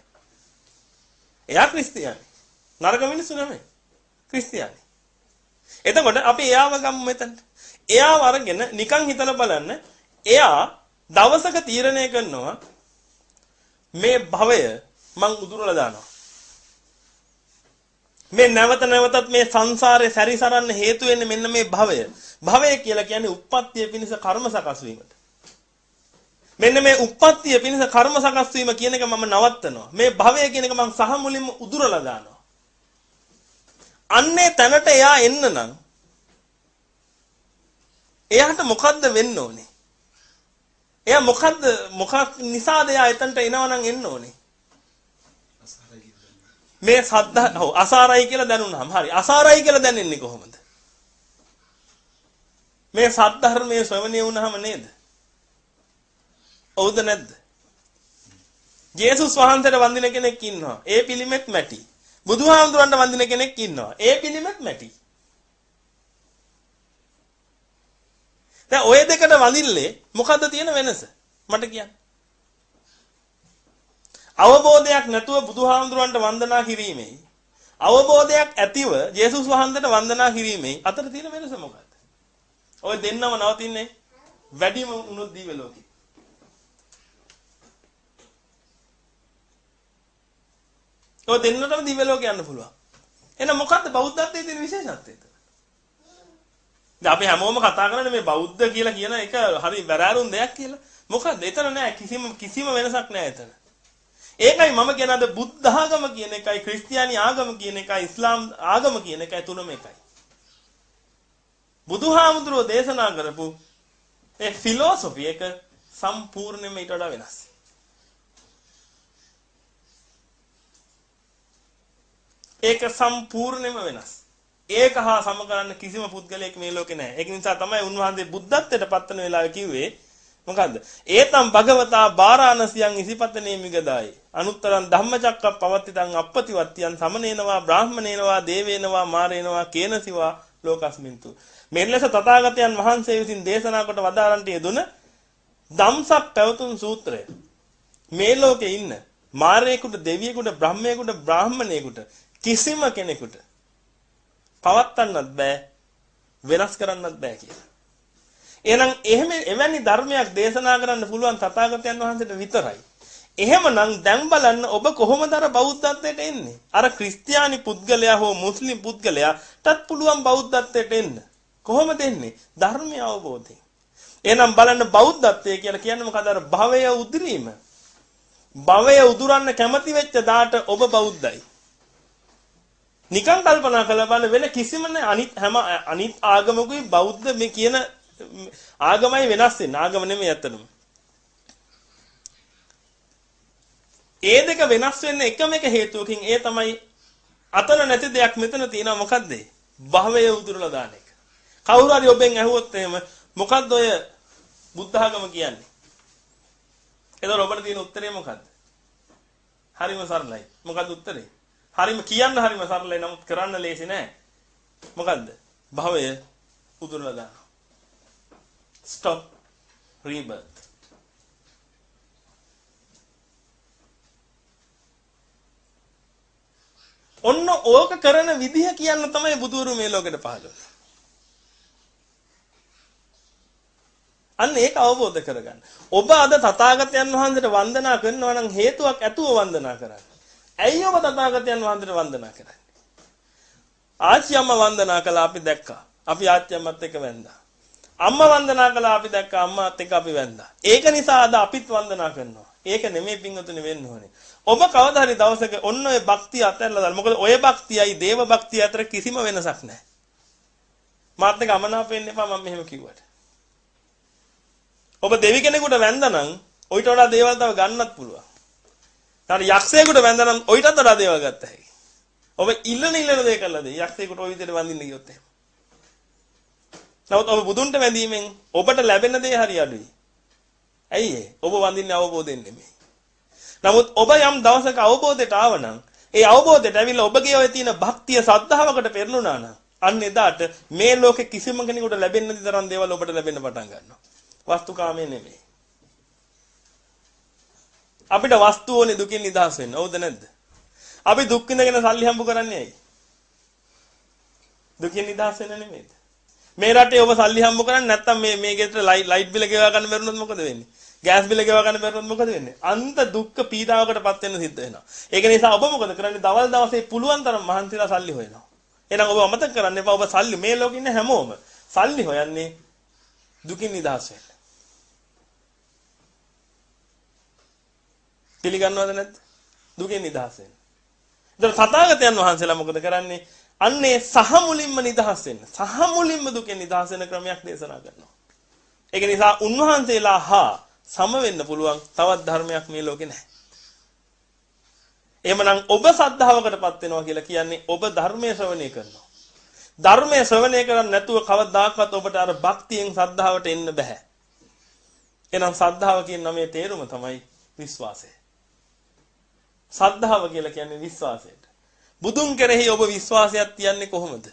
එයා ක්‍රිස්තියානි. නරක මිනිස්සු නෙමෙයි. ක්‍රිස්තියානි. එතකොට අපි එයාව ගමු මෙතනට. එයාව අරගෙන නිකන් හිතලා බලන්න. එයා දවසක තීරණය කරනවා මේ භවය මං උදුරලා දානවා. මේ නැවත නැවතත් මේ සංසාරේ සැරිසරන්න හේතු වෙන්නේ මෙන්න මේ භවය. භවය කියලා කියන්නේ උප්පත්තිය පිණිස කර්ම සකස් වීමට. මෙන්න මේ උප්පත්තිය පිණිස කර්ම සකස් වීම කියන එක මම නවත්තනවා. මේ භවය කියන එක මම සහ මුලින්ම උදුරලා දානවා. අන්නේ තැනට එයා එන්න නම් එයාට මොකද්ද වෙන්න ඕනේ? එයා මොකද්ද මොකක් නිසාද එයා එතනට එනවා නම් එන්න ඕනේ? මේ සද්ද ඔව් අසාරයි කියලා දැනුණාම හරි අසාරයි කියලා දැනෙන්නේ කොහොමද මේ සද්ධර්මයේ ශ්‍රවණය වුණාම නේද ඔව්ද නැද්ද? ජේසුස් වහන්සේට වඳින කෙනෙක් ඉන්නවා. ඒ පිළිමෙත් මැටි. බුදුහාමුදුරන්ට වඳින කෙනෙක් ඉන්නවා. ඒ පිළිමෙත් මැටි. දැන් ඔය දෙකට වඳිල්ලේ මොකද්ද තියෙන වෙනස? මට කියන්න. අවබෝධයක් නැතුව බුදුහාමුදුරන්ට වන්දනා කිරීමේ අවබෝධයක් ඇතිව ජේසුස් වහන්සේට වන්දනා කිරීමේ අතර තියෙන වෙනස මොකක්ද? ඔය දෙන්නම නවතින්නේ වැඩිම උනොත් දීව ඔය දෙන්නටම දිව්‍ය ලෝකේ යන්න පුළුවන්. එහෙනම් මොකද්ද බෞද්ධත්වයේ තියෙන විශේෂත්වය? දැන් අපි හැමෝම කතා කරන්නේ මේ බෞද්ධ කියලා කියන එක හරි වැරෑරුම් දෙයක් කියලා. මොකද්ද? එතන නෑ කිසිම කිසිම වෙනසක් නෑ එතන. ඒකයි මම කියන අද බුද්ධ ආගම කියන එකයි ක්‍රිස්තියානි ආගම කියන එකයි ඉස්ලාම් ආගම කියන එකයි තුනම එකයි. බුදුහාමුදුරුවෝ දේශනා කරපු ඒ ෆිලොසොෆි එක සම්පූර්ණයෙන්ම ඊට වඩා වෙනස්. ඒක සම්පූර්ණයෙන්ම වෙනස්. ඒක හා සම කරන්න කිසිම පුද්ගලයෙක් මේ ලෝකේ නැහැ. ඒක නිසා තමයි උන්වහන්සේ බුද්ධත්වයට පත්වන වෙලාවේ කිව්වේ මොකද්ද? ඒතම් භගවතා බාරාණසියන් ඉසිපතනේ මිගදායි. අනුත්තරං ධම්මචක්ක පවත්තිතං අපපතිවත්තියන් සමනේනවා බ්‍රාහ්මනේනවා දේවේනවා මාරේනවා කේනසිවා ලෝකස්මින්තු. මෙලෙස තථාගතයන් වහන්සේ විසින් දේශනා කොට වදාරන්ට යෙදුන ධම්සක් පැවතුම් සූත්‍රය. මේ ලෝකේ ඉන්න මාරයෙකුට දෙවියෙකුට බ්‍රහ්මයෙකුට බ්‍රාහ්මණයෙකුට කිසිම කෙනෙකුට පවත්වන්නත් බෑ වෙනස් කරන්නත් බෑ කියලා. එහෙනම් එහෙම එවැනි ධර්මයක් දේශනා කරන්න පුළුවන් තථාගතයන් වහන්සේට විතරයි. එහෙමනම් දැන් බලන්න ඔබ කොහොමද අර බෞද්ධත්වයට එන්නේ? අර ක්‍රිස්තියානි පුද්ගලයා හෝ මුස්ලිම් පුද්ගලයාටත් පුළුවන් බෞද්ධත්වයට එන්න. කොහොමද එන්නේ? ධර්මය අවබෝධයෙන්. එහෙනම් බලන්න බෞද්ධත්වය කියලා කියන්නේ මොකද? අර භවය උදිරීම. භවය උදුරන්න කැමති වෙච්ච දාට ඔබ බෞද්ධයි. නිකන් කල්පනා කරලා බලන්න වෙන කිසිම අනිත් හැම අනිත් ආගමකුයි බෞද්ධ මේ කියන ආගමයි වෙනස් වෙන්නේ. ආගම නෙමෙයි ඇත්තටම. ඒ දෙක වෙනස් වෙන්න එකම එක හේතුවකින් ඒ තමයි අතන නැති දෙයක් මෙතන තියෙනවා මොකද්ද? භවය උදුරලා දාන එක. කවුරු හරි ඔබෙන් ඇහුවොත් එහෙම මොකද්ද ඔය බුද්ධ ආගම කියන්නේ? එතකොට ඔබට තියෙන උත්තරේ මොකද්ද? හරිම සරලයි. මොකද්ද උත්තරේ? හරිම කියන්න හරිම සරලයි. නමුත් කරන්න ලේසි නෑ. මොකද්ද? භවය උදුරලා දාන. stop rebirth. ඔන්න ඕක කරන විදිහ කියන්න තමයි බුදුරු මේ ලෝකෙට පහළ අන්න ඒක අවබෝධ කරගන්න. ඔබ අද තථාගතයන් වහන්සේට වන්දනා කරනවා නම් හේතුවක් ඇතුව වන්දනා කරන්න. ඇයි ඔබ තථාගතයන් වහන්සේට වන්දනා කරන්නේ? ආච්චි අම්මා වන්දනා කළා අපි දැක්කා. අපි ආච්චි අම්මත් එක්ක වැන්දා. අම්මා වන්දනා කළා අපි දැක්ක අම්මාත් එක්ක අපි වැන්දා. ඒක නිසා අද අපිත් වන්දනා කරනවා. ඒක නෙමෙයි පින්වතුනි වෙන්න ඕනේ. ඔබ කවදා හරි දවසක ඔන්න ඔය භක්තිය අතහැරලා දාන්න. මොකද ඔය භක්තියයි දේව භක්තිය අතර කිසිම වෙනසක් නැහැ. මාත් එක අමනාප වෙන්න එපා මම මෙහෙම කිව්වට. ඔබ දෙවි කෙනෙකුට වැන්දනම් ඔయిత වඩා දේවල් තව ගන්නත් පුළුවන්. ඊට යක්ෂයෙකුට වැන්දනම් ඔయితත් වඩා දේවල් ගත්ත හැකියි. ඔබ ඉල්ලන ඉල්ලන දේ කළාද? යක්ෂයෙකුට ඔය විදිහට වඳින්න ගියොත් එහෙම. නමුත් ඔබ බුදුන්ට වැඳීමෙන් ඔබට ලැබෙන දේ හරි අඩුයි. ඇයි ඒ? ඔබ වඳින්නේ අවබෝධයෙන් නෙමෙයි. නමුත් ඔබ යම් දවසක අවබෝධයට ආවනම් ඒ අවබෝධයට ඇවිල්ලා ඔබගේ ඔය තියෙන භක්තිය සද්ධාවකට පෙරළුණා නම් අන්න එදාට මේ ලෝකේ කිසිම කෙනෙකුට ලැබෙන්නේ නැති තරම් දේවල් ඔබට ලැබෙන්න පටන් ගන්නවා. වස්තුකාමයේ නෙමෙයි. අපිට වස්තු ඕනේ දුකින් නිදහස් වෙන්න. හවුද නැද්ද? අපි දුක් විඳගෙන සල්ලි හම්බ කරන්නේ ඇයි? දුකින් නිදහස් වෙන්න නෙමෙයිද? මේ රටේ ඔබ සල්ලි හම්බ කරන්නේ නැත්නම් මේ මේ ගෙදර ලයිට් බිල ගෙවා ගන්න බැරුණොත් මොකද වෙන්නේ? ගෑස් බිල ගෙවා ගන්න බැරුණොත් මොකද වෙන්නේ? අන්ත දුක්ඛ පීඩාවකටපත් වෙන්න සිද්ධ වෙනවා. ඒක නිසා ඔබ මොකද කරන්නේ? දවල් දවසේ පුළුවන් තරම් මහන්සිලා සල්ලි හොයනවා. එහෙනම් ඔබ අමතක කරන්න එපා ඔබ සල්ලි මේ ලෝකේ ඉන්න හැමෝම සල්ලි හොයන්නේ දුකින් නිදහස් වෙන්න. පිළිගන්නවද නැද්ද? දුකෙන් නිදහස් වෙන්න. ඒතර තථාගතයන් වහන්සේලා මොකද කරන්නේ? අන්නේ සහ මුලින්ම නිදහස් වෙන්න. සහ මුලින්ම දුකෙන් නිදහස් වෙන ක්‍රමයක් දේශනා කරනවා. ඒක නිසා උන්වහන්සේලා හා සම වෙන්න පුළුවන් තවත් ධර්මයක් මේ ලෝකේ නැහැ. එහෙමනම් ඔබ සද්ධාවකටපත් වෙනවා කියලා කියන්නේ ඔබ ධර්මයේ ශ්‍රවණය කරනවා. ධර්මයේ ශ්‍රවණය කරන්නේ නැතුව කවදාකවත් ඔබට අර භක්තියෙන් සද්ධාවට එන්න බෑ. එහෙනම් සද්ධාව කියන නමේ තේරුම තමයි විශ්වාසය. සද්ධාව කියලා කියන්නේ විශ්වාසයට. බුදුන් කෙරෙහි ඔබ විශ්වාසයක් තියන්නේ කොහොමද?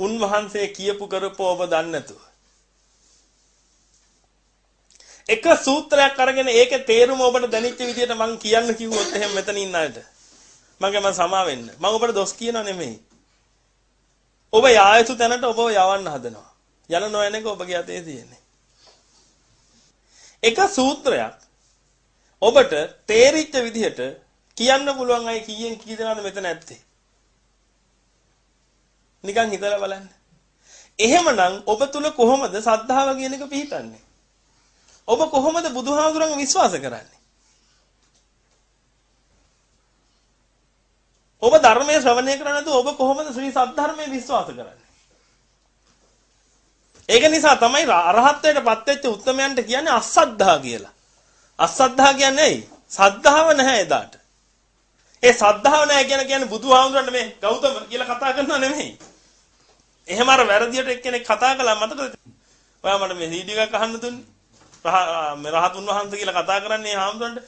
උන්වහන්සේ කියපු කරපුව ඔබ දන්නේ නැතුව. එක සූත්‍රයක් අරගෙන ඒකේ තේරුම ඔබට දැනෙච්ච විදිහට මම කියන්න කිව්වොත් එහෙම මෙතන ඉන්න අයට මගේ මම සමා වෙන්න. මම ඔබට දොස් කියනව නෙමෙයි. ඔබ යායුතු තැනට ඔබව යවන්න හදනවා. යන නොයන එක ඔබගේ අතේ තියෙන්නේ. එක සූත්‍රයක් ඔබට තේරිච්ච විදිහට කියන්න පුළුවන් අය කීයෙන් කී දෙනාද මෙතන ඇත්තේ? නිකන් හිතලා බලන්න. එහෙමනම් ඔබ තුල කොහොමද සද්ධාව කියන එක පිහිටන්නේ? ඔබ කොහොමද බුදුහාමුදුරන්ව විශ්වාස කරන්නේ? ඔබ ධර්මයේ ශ්‍රවණය කරන්නේ නැතුව ඔබ කොහොමද ශ්‍රී සද්ධර්මයේ විශ්වාස කරන්නේ? ඒක නිසා තමයි අරහත්ත්වයට පත් වෙච්ච උත්තරමයන්ට කියන්නේ අසද්ධා කියලා. අසද්ධා කියන්නේ ඇයි? සද්ධාව නැහැ එදාට. ඒ සද්ධාව නැහැ කියන කියන්නේ බුදුහාමුදුරන්ට මේ ගෞතම කියලා කතා කරනව නෙමෙයි. එහෙම අර වැරදියට එක්කෙනෙක් කතා කළා මතකද? ඔයා මට මේ CD එකක් අහන්න දුන්නේ. රහතුන් වහන්සේ කියලා කතා කරන්නේ හාමුදුරන්ට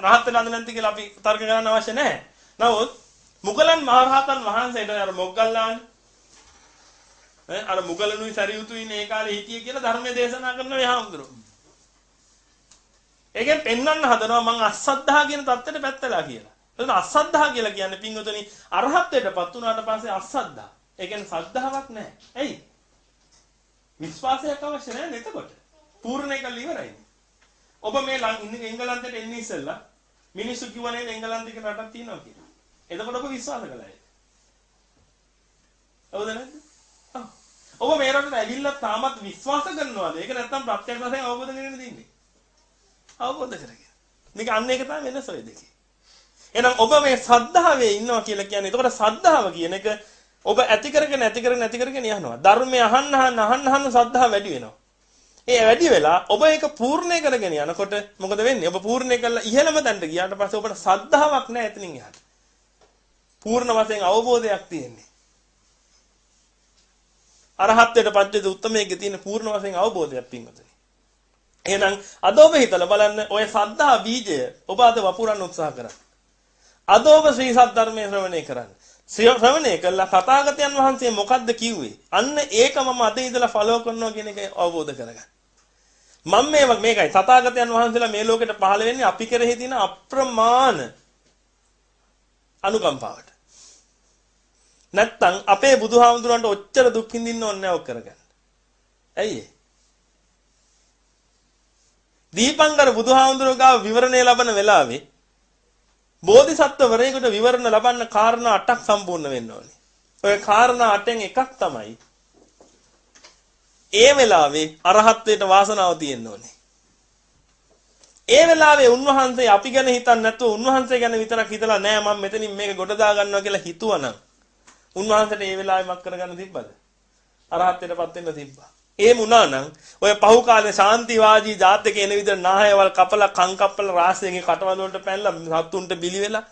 රහත් වෙනවද නැද්ද කියලා අපි තර්ක කරන්න අවශ්‍ය නැහැ. නමුත් මුගලන් මහරහතන් වහන්සේට අර මොග්ගල්ලාන ඈ අර මුගලනුයි සරියුතුයි මේ කාලේ හිටියේ කියලා ධර්මයේ දේශනා කරන මේ හාමුදුරුවෝ. ඒකෙන් පෙන්වන්න හදනවා මං අසද්ධා කියන தත්තෙට පැත්තලා කියලා. එතන අසද්ධා කියලා කියන්නේ පින්වතුනි අරහත්ත්වයටපත් වුණාට පස්සේ අසද්ධා. ඒ කියන්නේ සද්ධාාවක් නැහැ. ඇයි? විශ්වාසයක් අවශ්‍ය නැහැ එතකොට. පූර්ණ එක ඉවරයි. ඔබ මේ එංගලන්තයට එන්නේ ඉස්සෙල්ලා මිනිස්සු කිව්වනේ එංගලන්තේ රටක් තියෙනවා කියලා. එතකොට ඔබ විශ්වාස කළා ඒක. හවුද නැද්ද? ඔබ මේ රටට ඇවිල්ලා තාමත් විශ්වාස කරනවාද? ඒක නැත්තම් ප්‍රත්‍යක්ෂ වශයෙන් අවබෝධ කරගෙන ඉන්නේ. අවබෝධ කරගෙන. මේක අන්න ඒක තමයි වෙනස ඔය දෙකේ. එහෙනම් ඔබ මේ සද්ධාවේ ඉන්නවා කියලා කියන්නේ එතකොට සද්ධාව කියන එක ඔබ ඇති කරගෙන ඇති කරගෙන ඇති කරගෙන යනවා. ධර්මය අහන්න අහන්න අහන්න අහන්න සද්ධා වැඩි වෙනවා. ඒ වැඩි වෙලා ඔබ ඒක පූර්ණේ කරගෙන යනකොට මොකද වෙන්නේ? ඔබ පූර්ණේ කරලා ඉහළම තැනට ගියාට පස්සේ ඔබට සද්ධාාවක් නැහැ එතනින් එහාට. පූර්ණ වශයෙන් අවබෝධයක් තියෙන්නේ. අරහත්ත්වයට පත්වෙද උත්මයේ තියෙන පූර්ණ වශයෙන් අවබෝධයක් පින්වතුනි. එහෙනම් අද ඔබ හිතලා බලන්න ඔය සද්ධා බීජය ඔබ අද වපුරන්න උත්සාහ කරා. අද ඔබ ශ්‍රී සද්ධර්මයේ ශ්‍රවණය කරන්න. ශ්‍රවණය කළා තථාගතයන් වහන්සේ මොකද්ද කිව්වේ? අන්න ඒක මම අද ඉඳලා ෆලෝ කරනවා කියන එක අවබෝධ කරගන්න. මම මේ මේකයි තථාගතයන් වහන්සේලා මේ ලෝකෙට පහළ වෙන්නේ අපි කෙරෙහි තියෙන අප්‍රමාණ අනුකම්පාවට. නැත්තම් අපේ බුදුහාමුදුරන්ට ඔච්චර දුක් විඳින්න ඕනේ නැහැ ඔක් කරගන්න. ඇයි ඒ? දීපංකර බුදුහාමුදුරුවෝ ගාව විවරණය ලබන වෙලාවේ බෝධිසත්වවරයෙකුට විවරණ ලබන්න කාරණා 8ක් සම්පූර්ණ වෙන්න ඕනේ. ඔය කාරණා 8න් එකක් තමයි ඒ වෙලාවේ අරහත්ත්වයට වාසනාව තියෙන්න ඕනේ. ඒ වෙලාවේ උන්වහන්සේ අපි ගැන හිතන්නේ නැතුව උන්වහන්සේ ගැන විතරක් හිතලා නෑ මම මෙතනින් මේක ගොඩ දා ගන්නවා කියලා හිතුවනම් උන්වහන්සේට ඒ වෙලාවේ මක් කරගන්න තිබ්බද? අරහත්ත්වයටපත් වෙන්න තිබ්බා. එහෙම වුණා නම් ඔය පහු කාලේ ශාන්තිවාදී ජාතක එන විදිහට නාහයවල් කපලා කන් කපලා රාසයෙන් කටවල වලට පැනලා සත්තුන්ට බිලි වෙලා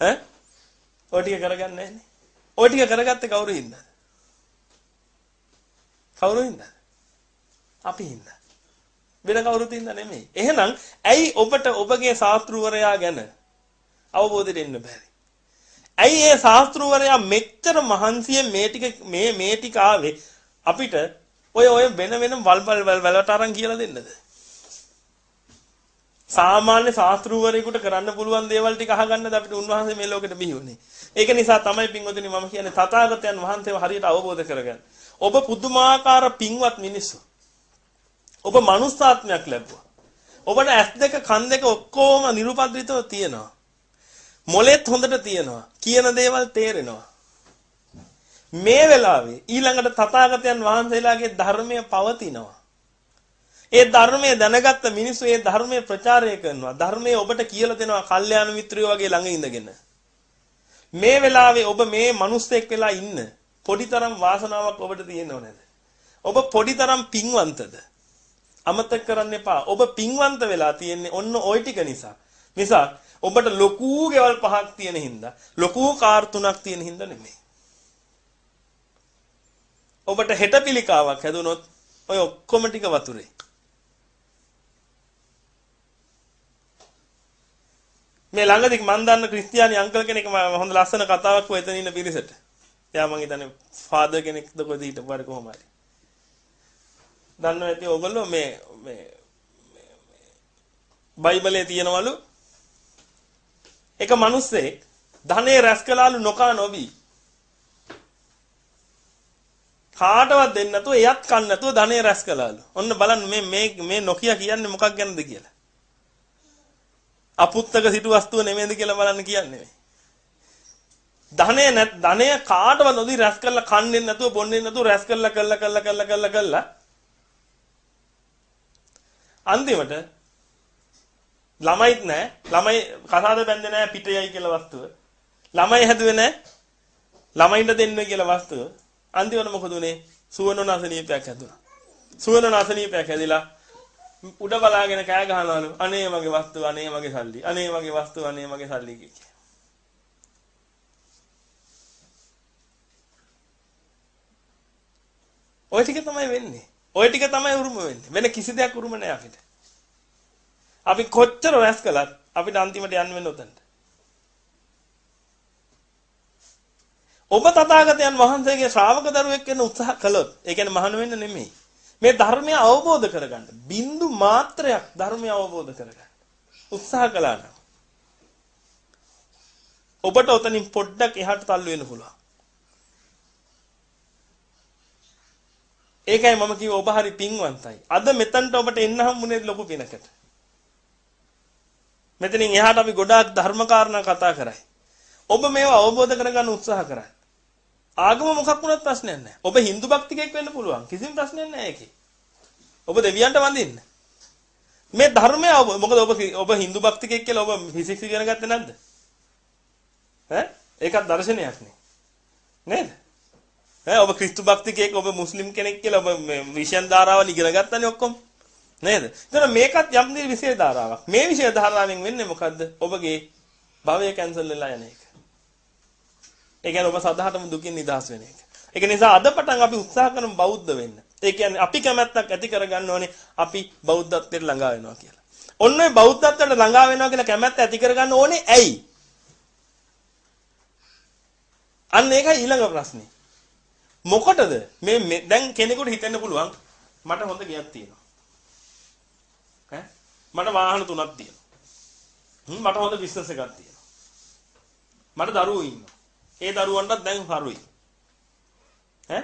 ඈ ඔය ටික කරගන්නේ නැහනේ. ඔය ටික කරගත්තේ කවුරු හින්දාද? කවුරු හින්දාද? අපි හින්දා. වෙන කවුරුත් හින්දා නෙමෙයි. එහෙනම් ඇයි ඔබට ඔබගේ ශාස්ත්‍රූවරයා ගැන අවබෝධයට එන්න බැරි? ඇයි ඒ ශාස්ත්‍රූවරයා මෙච්චර මහන්සියෙන් මේ ටික මේ මේ ටික ආවේ අපිට ඔය ඔය වෙන වෙන වල්වල් වලට අරන් කියලා දෙන්නද? සාමාන්‍ය ශාස්ත්‍රූවරයෙකුට කරන්න පුළුවන් දේවල් ටික අහගන්නද අපිට උන්වහන්සේ මේ ලෝකෙට බිහි වුනේ. ඒක නිසා තමයි පින්වතුනි මම කියන්නේ තථාගතයන් වහන්සේව හරියට අවබෝධ කරගන්න. ඔබ පුදුමාකාර පින්වත් මිනිස්සු. ඔබ මනුස්සාත්මයක් ලැබුවා. ඔබට ඇස් දෙක කන් දෙක ඔක්කොම නිරුපද්‍රිතව තියෙනවා. මොලෙත් හොඳට තියෙනවා. කියන දේවල් තේරෙනවා. මේ වෙලාවේ ඊළඟට තථාගතයන් වහන්සේලාගේ ධර්මය පවතිනවා. ඒ ධර්මයේ දැනගත්ත මිනිස්සු ඒ ධර්මයේ ප්‍රචාරය කරනවා. ධර්මයේ ඔබට කියලා දෙනවා කල්යාණ මිත්‍රයෝ වගේ ළඟ ඉඳගෙන. මේ වෙලාවේ ඔබ මේ මිනිස්සෙක් වෙලා ඉන්න පොඩිතරම් වාසනාවක් ඔබට තියෙනව නේද? ඔබ පොඩිතරම් පින්වන්තද? අමතක කරන්න එපා. ඔබ පින්වන්ත වෙලා තියෙන්නේ ඔන්න ওই ටික නිසා. නිසා ඔබට ලොකු ගෙවල් පහක් තියෙන හින්දා, ලොකු කාර් තුනක් තියෙන හින්දා නෙමෙයි. ඔබට හෙට පිළිකාවක් හැදුනොත් ඔය ඔක්කොම ටික වතුරේ. මේ ළඟදී මම දන්න ක්‍රිස්තියානි අංකල් කෙනෙක් හොඳ ලස්සන කතාවක් කොහෙද ඉන්න පිරිසට. එයා මං හිතන්නේ ෆාදර් කෙනෙක්ද කොහෙද හිටපුවාද කොහොම හරි. දන්නව ඇති ඕගොල්ලෝ මේ මේ බයිබලයේ තියෙනවලු එක මිනිස්සෙක් ධනෙ රැස් කළාලු නොකා නොබී කාටවත් දෙන්න නැතුව එයත් කන්න නැතුව ධනෙ රැස් කළාලු. ඔන්න බලන්න මේ මේ මේ නොකිය කියන්නේ මොකක් ගැනද කියලා. අපුත්තක සිටු වස්තුව නෙමෙයිද කියලා බලන්න කියන්නේ. ධනෙ නැත් ධනෙ කාටවත් නොදී රැස් කරලා කන්නේ නැතුව බොන්නේ නැතුව රැස් කරලා කරලා කරලා කරලා කරලා කරලා අන්තිමට ළමයිත් නැහැ ළමයි කසාද බැන්දේ නැහැ පිටයයි කියලා වස්තුව ළමයි හැදුවේ නැහැ ළමයින්ට දෙන්න කියලා වස්තුව අන්තිමට මොකද උනේ සුවනන අසනීපයක් හැදුනා සුවනන අසනීපයක් හැදිලා උඩ බලාගෙන කෑ ගහනවලු අනේ මගේ වස්තුව අනේ මගේ සල්ලි අනේ මගේ වස්තුව අනේ මගේ සල්ලි කිය. ওই ටික තමයි වෙන්නේ. ওই ටික තමයි උරුම වෙන්නේ. වෙන කිසි දෙයක් උරුම නැහැ අපිට. අපි කොච්චර රැස් කළත් අපිට අන්තිමට යන්න වෙන උතන්ට. ඔබ තථාගතයන් වහන්සේගේ ශ්‍රාවක දරුවෙක් වෙන්න උත්සාහ කළොත්, ඒ කියන්නේ මහාන වෙන්න නෙමෙයි. මේ ධර්මය අවබෝධ කරගන්න බින්දු මාත්‍රයක් ධර්මය අවබෝධ කරගන්න උත්සාහ කළා නම් ඔබට උතනින් පොඩ්ඩක් එහාට තල්ලු වෙන්න පුළුවන්. ඒකයි මම කිව්ව ඔබ හරි පින්වන්තයි. අද මෙතනට ඔබට එන්න හම්බුනේ ලොකු පිනකට. මෙතනින් එහාට අපි ගොඩාක් ධර්ම කාරණා කතා කරයි. ඔබ මේවා අවබෝධ කරගන්න උත්සාහ කරා. ආගම මොකක් වුණත් ප්‍රශ්නයක් නැහැ. ඔබ Hindu භක්තිකයෙක් වෙන්න පුළුවන්. කිසිම ප්‍රශ්නයක් නැහැ ඒකේ. ඔබ දෙවියන්ට වඳින්න. මේ ධර්මය මොකද ඔබ ඔබ Hindu භක්තිකයෙක් කියලා ඔබ ෆිසික්ස් ඉගෙන ගත්තේ නැද්ද? ඈ? ඒකත් දර්ශනයක් නේ. නේද? ඈ ඔබ ක්‍රිස්තු භක්තිකයෙක් ඔබ මුස්ලිම් කෙනෙක් කියලා ඔබ විෂයන් ධාරාවල් ඉගෙන ගත්තනේ ඔක්කොම. නේද? එතන මේකත් යම් දේ විෂය ධාරාවක්. මේ විෂය ධාරාවෙන් වෙන්නේ මොකද්ද? ඔබගේ භවය කැන්සල් වෙලා යන එක. ඒ කියන්නේ ඔබ සදාහටම දුකින් නිදහස් වෙන එක. ඒක නිසා අද පටන් අපි උත්සාහ කරමු බෞද්ධ වෙන්න. ඒ කියන්නේ අපි කැමැත්තක් ඇති කරගන්න ඕනේ අපි බෞද්ධත්වයට ළඟා වෙනවා කියලා. ඔන්න ඔය බෞද්ධත්වයට ළඟා වෙනවා කියලා කැමැත්ත ඇති කරගන්න ඕනේ ඇයි? අන්න ඒකයි ඊළඟ ප්‍රශ්නේ. මොකටද මේ දැන් කෙනෙකුට හිතෙන්න පුළුවන් මට හොඳ ගියක් තියෙනවා. ඈ මට වාහන තුනක් තියෙනවා. මට හොඳ බිස්නස් එකක් තියෙනවා. මට දරුවෝ ඉන්නවා. ඒ දරුවන්ටත් දැන් හරුයි. ඈ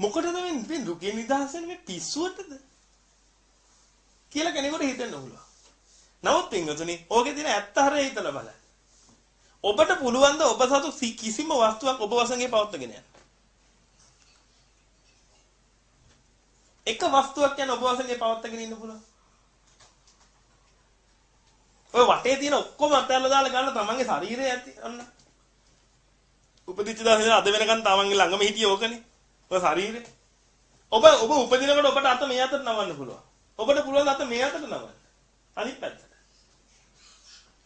මොකටද මේ දුකේ නිදහස් වෙන්නේ මේ පිස්සුවටද? කියලා කෙනෙකුට හිතෙන්න පුළුවන්. නමුත් පින්වතුනි, ඕකේ තියෙන ඇත්ත හරිය හිතලා බලන්න. ඔබට පුළුවන් ද ඔබ සතු කිසිම වස්තුවක් ඔබ වසඟේ පවත්වාගෙන යන්න. එක වස්තුවක් යන ඔබ වසඟේ පවත්වාගෙන ඉන්න පුළුවන්. ඔය වටේ තියෙන ඔක්කොම අතහැරලා දාලා ගන්න තමන්ගේ ශරීරය ඇති අන්න. උපදිච්ච දවසේ අද වෙනකන් තමන්ගේ ළඟම හිටියේ ඕකනේ. ඔය ශරීරේ. ඔබ ඔබ උපදිනකොට ඔබට අත මේ අතට නවන්න පුළුවන්. ඔබට පුළුවන් අත මේ අතට නවන්න. අනිත් පැත්තට.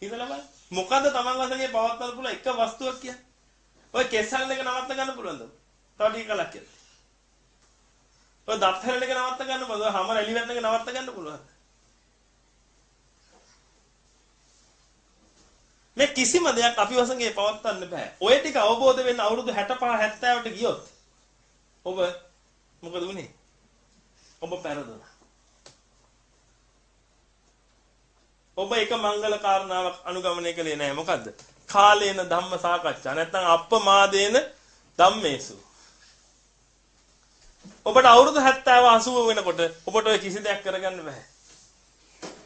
හිතලා බලන්න. මොකද්ද තමන් වශයෙන් පවත්වන්න පුළුවන් එක වස්තුවක් කියන්නේ? ඔය කෙස්සල් එක නවත්ත ගන්න පුළුවන්ද? තව ටික කලක් කියලා. ඔය දත් හැලෙන එක නවත්ත ගන්න පුළුවන්. හැම රැලි වෙන එක නවත්ත ගන්න පුළුවන්. මේ කිසිම දෙයක් අපි වසඟේ පවත්වන්න බෑ. ඔය ටික අවබෝධ වෙන්න අවුරුදු 65 70ට ගියොත් ඔබ මොකද වුනේ? ඔබ පෙරදුනා. ඔබ එක මංගල කාරණාවක් අනුගමනය කළේ නැහැ. මොකද්ද? කාලේන ධම්ම සාකච්ඡා. නැත්නම් අප්පමාදේන ධම්මේසු. ඔබට අවුරුදු 70 80 වෙනකොට ඔබට ඔය කිසි දෙයක් කරගන්න බෑ.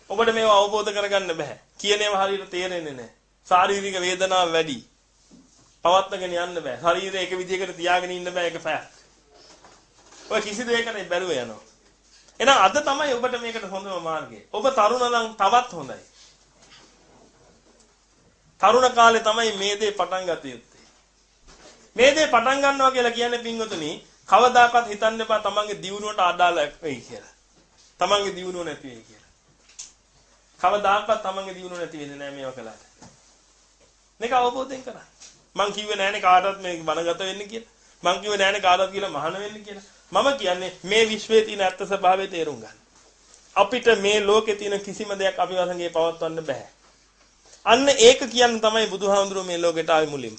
ඔබට මේව අවබෝධ කරගන්න බෑ. කියන ඒවා හරියට තේරෙන්නේ නැහැ. ශාරීරික වේදනාව වැඩි. පවත්වාගෙන යන්න බෑ. ශරීරය එක විදිහකට තියාගෙන ඉන්න බෑ එක පැයක්. ඔය කිසි දෙයකට බැරුව යනවා. එහෙනම් අද තමයි ඔබට මේකට හොඳම මාර්ගය. ඔබ තරුණ නම් තවත් හොඳයි. තරුණ කාලේ තමයි මේ දේ පටන් ගත යුත්තේ. මේ දේ පටන් ගන්නවා කියලා කියන්නේ පින්වතුනි කවදාකවත් හිතන්න එපා තමන්ගේ දියුණුවට අදාළ වෙයි කියලා. තමන්ගේ දියුණුව නැති වෙයි කියලා. කවදාකවත් තමන්ගේ දියුණුව නැති වෙන්නේ නැහැ මේවා කළාට. මේක අවබෝධයෙන් කරන්න. මං කිව්වේ නෑනේ කාටවත් මේ බනගත වෙන්න කියලා. මං කිව්වේ නෑනේ කාටවත් කියලා මහාන වෙන්න කියලා. මම කියන්නේ මේ විශ්වයේ තියෙන ඇත්ත ස්වභාවය තේරුම් ගන්න. අපිට මේ ලෝකේ තියෙන කිසිම දෙයක් අපි වසඟේ පවත්වන්න බෑ. අන්න ඒක කියන්න තමයි බුදුහාමුදුරුවෝ මේ ලෝකෙට ආවේ මුලින්ම.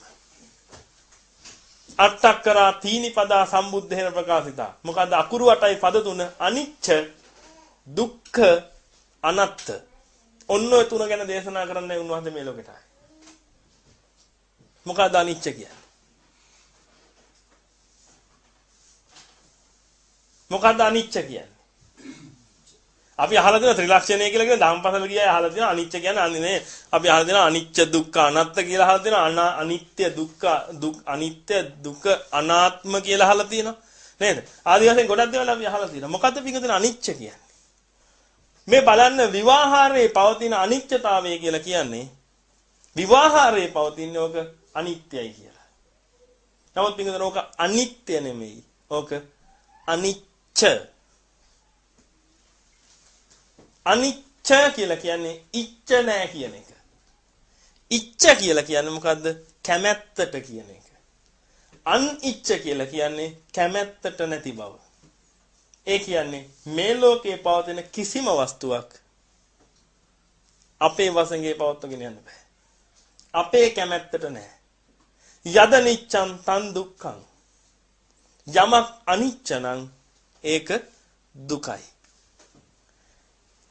අට්ඨක්කරා තීනි පදා සම්බුද්ධේන ප්‍රකාශිතා. මොකද අකුරු 8යි පද තුන අනිච්ච දුක්ඛ අනත්ත. ඔන්න ඔය තුන ගැන දේශනා කරන්නයි උන්වහන්සේ මේ ලෝකෙට ආවේ. මොකද අනිච්ච කියන්නේ? මොකද්ද අනිච්ච කියන්නේ? අපි අහලා තියෙන ත්‍රිලක්ෂණය කියලා කියන ධම්පසල ගියා අහලා තියෙන අනිච්ච කියන්නේ අන්නේ අපි අහලා තියෙන අනිච්ච දුක්ඛ අනාත්ත කියලා අහලා තියෙන අනිත්‍ය දුක්ඛ දුක් අනිත්‍ය දුක අනාත්ම කියලා අහලා තියෙනවා නේද? ආදි වශයෙන් ගොඩක් දේවල් අපි අහලා තියෙනවා. මොකද්ද පිටුදින අනිච්ච කියන්නේ? මේ බලන්න විවාහාරයේ පවතින අනිත්‍යතාවය කියලා කියන්නේ විවාහාරයේ පවතින ඕක අනිත්‍යයි කියලා. නමුත් පිටුදින ඕක අනිත්‍ය නෙමෙයි. ඕක අනිච්ච අනිච්ච කියලා කියන්නේ ඉච්ච නෑ කියන එක. ඉච්ච කියලා කියන්නේ මොකද්ද? කැමැත්තට කියන එක. අන්ඉච්ච කියලා කියන්නේ කැමැත්තට නැති බව. ඒ කියන්නේ මේ ලෝකේ පවතින කිසිම වස්තුවක් අපේ වසඟේ පවත්වගෙන යන්න බෑ. අපේ කැමැත්තට නෑ. යද නිච්ඡං තන් දුක්ඛං. යමක් අනිච්ච නම් ඒක දුකයි.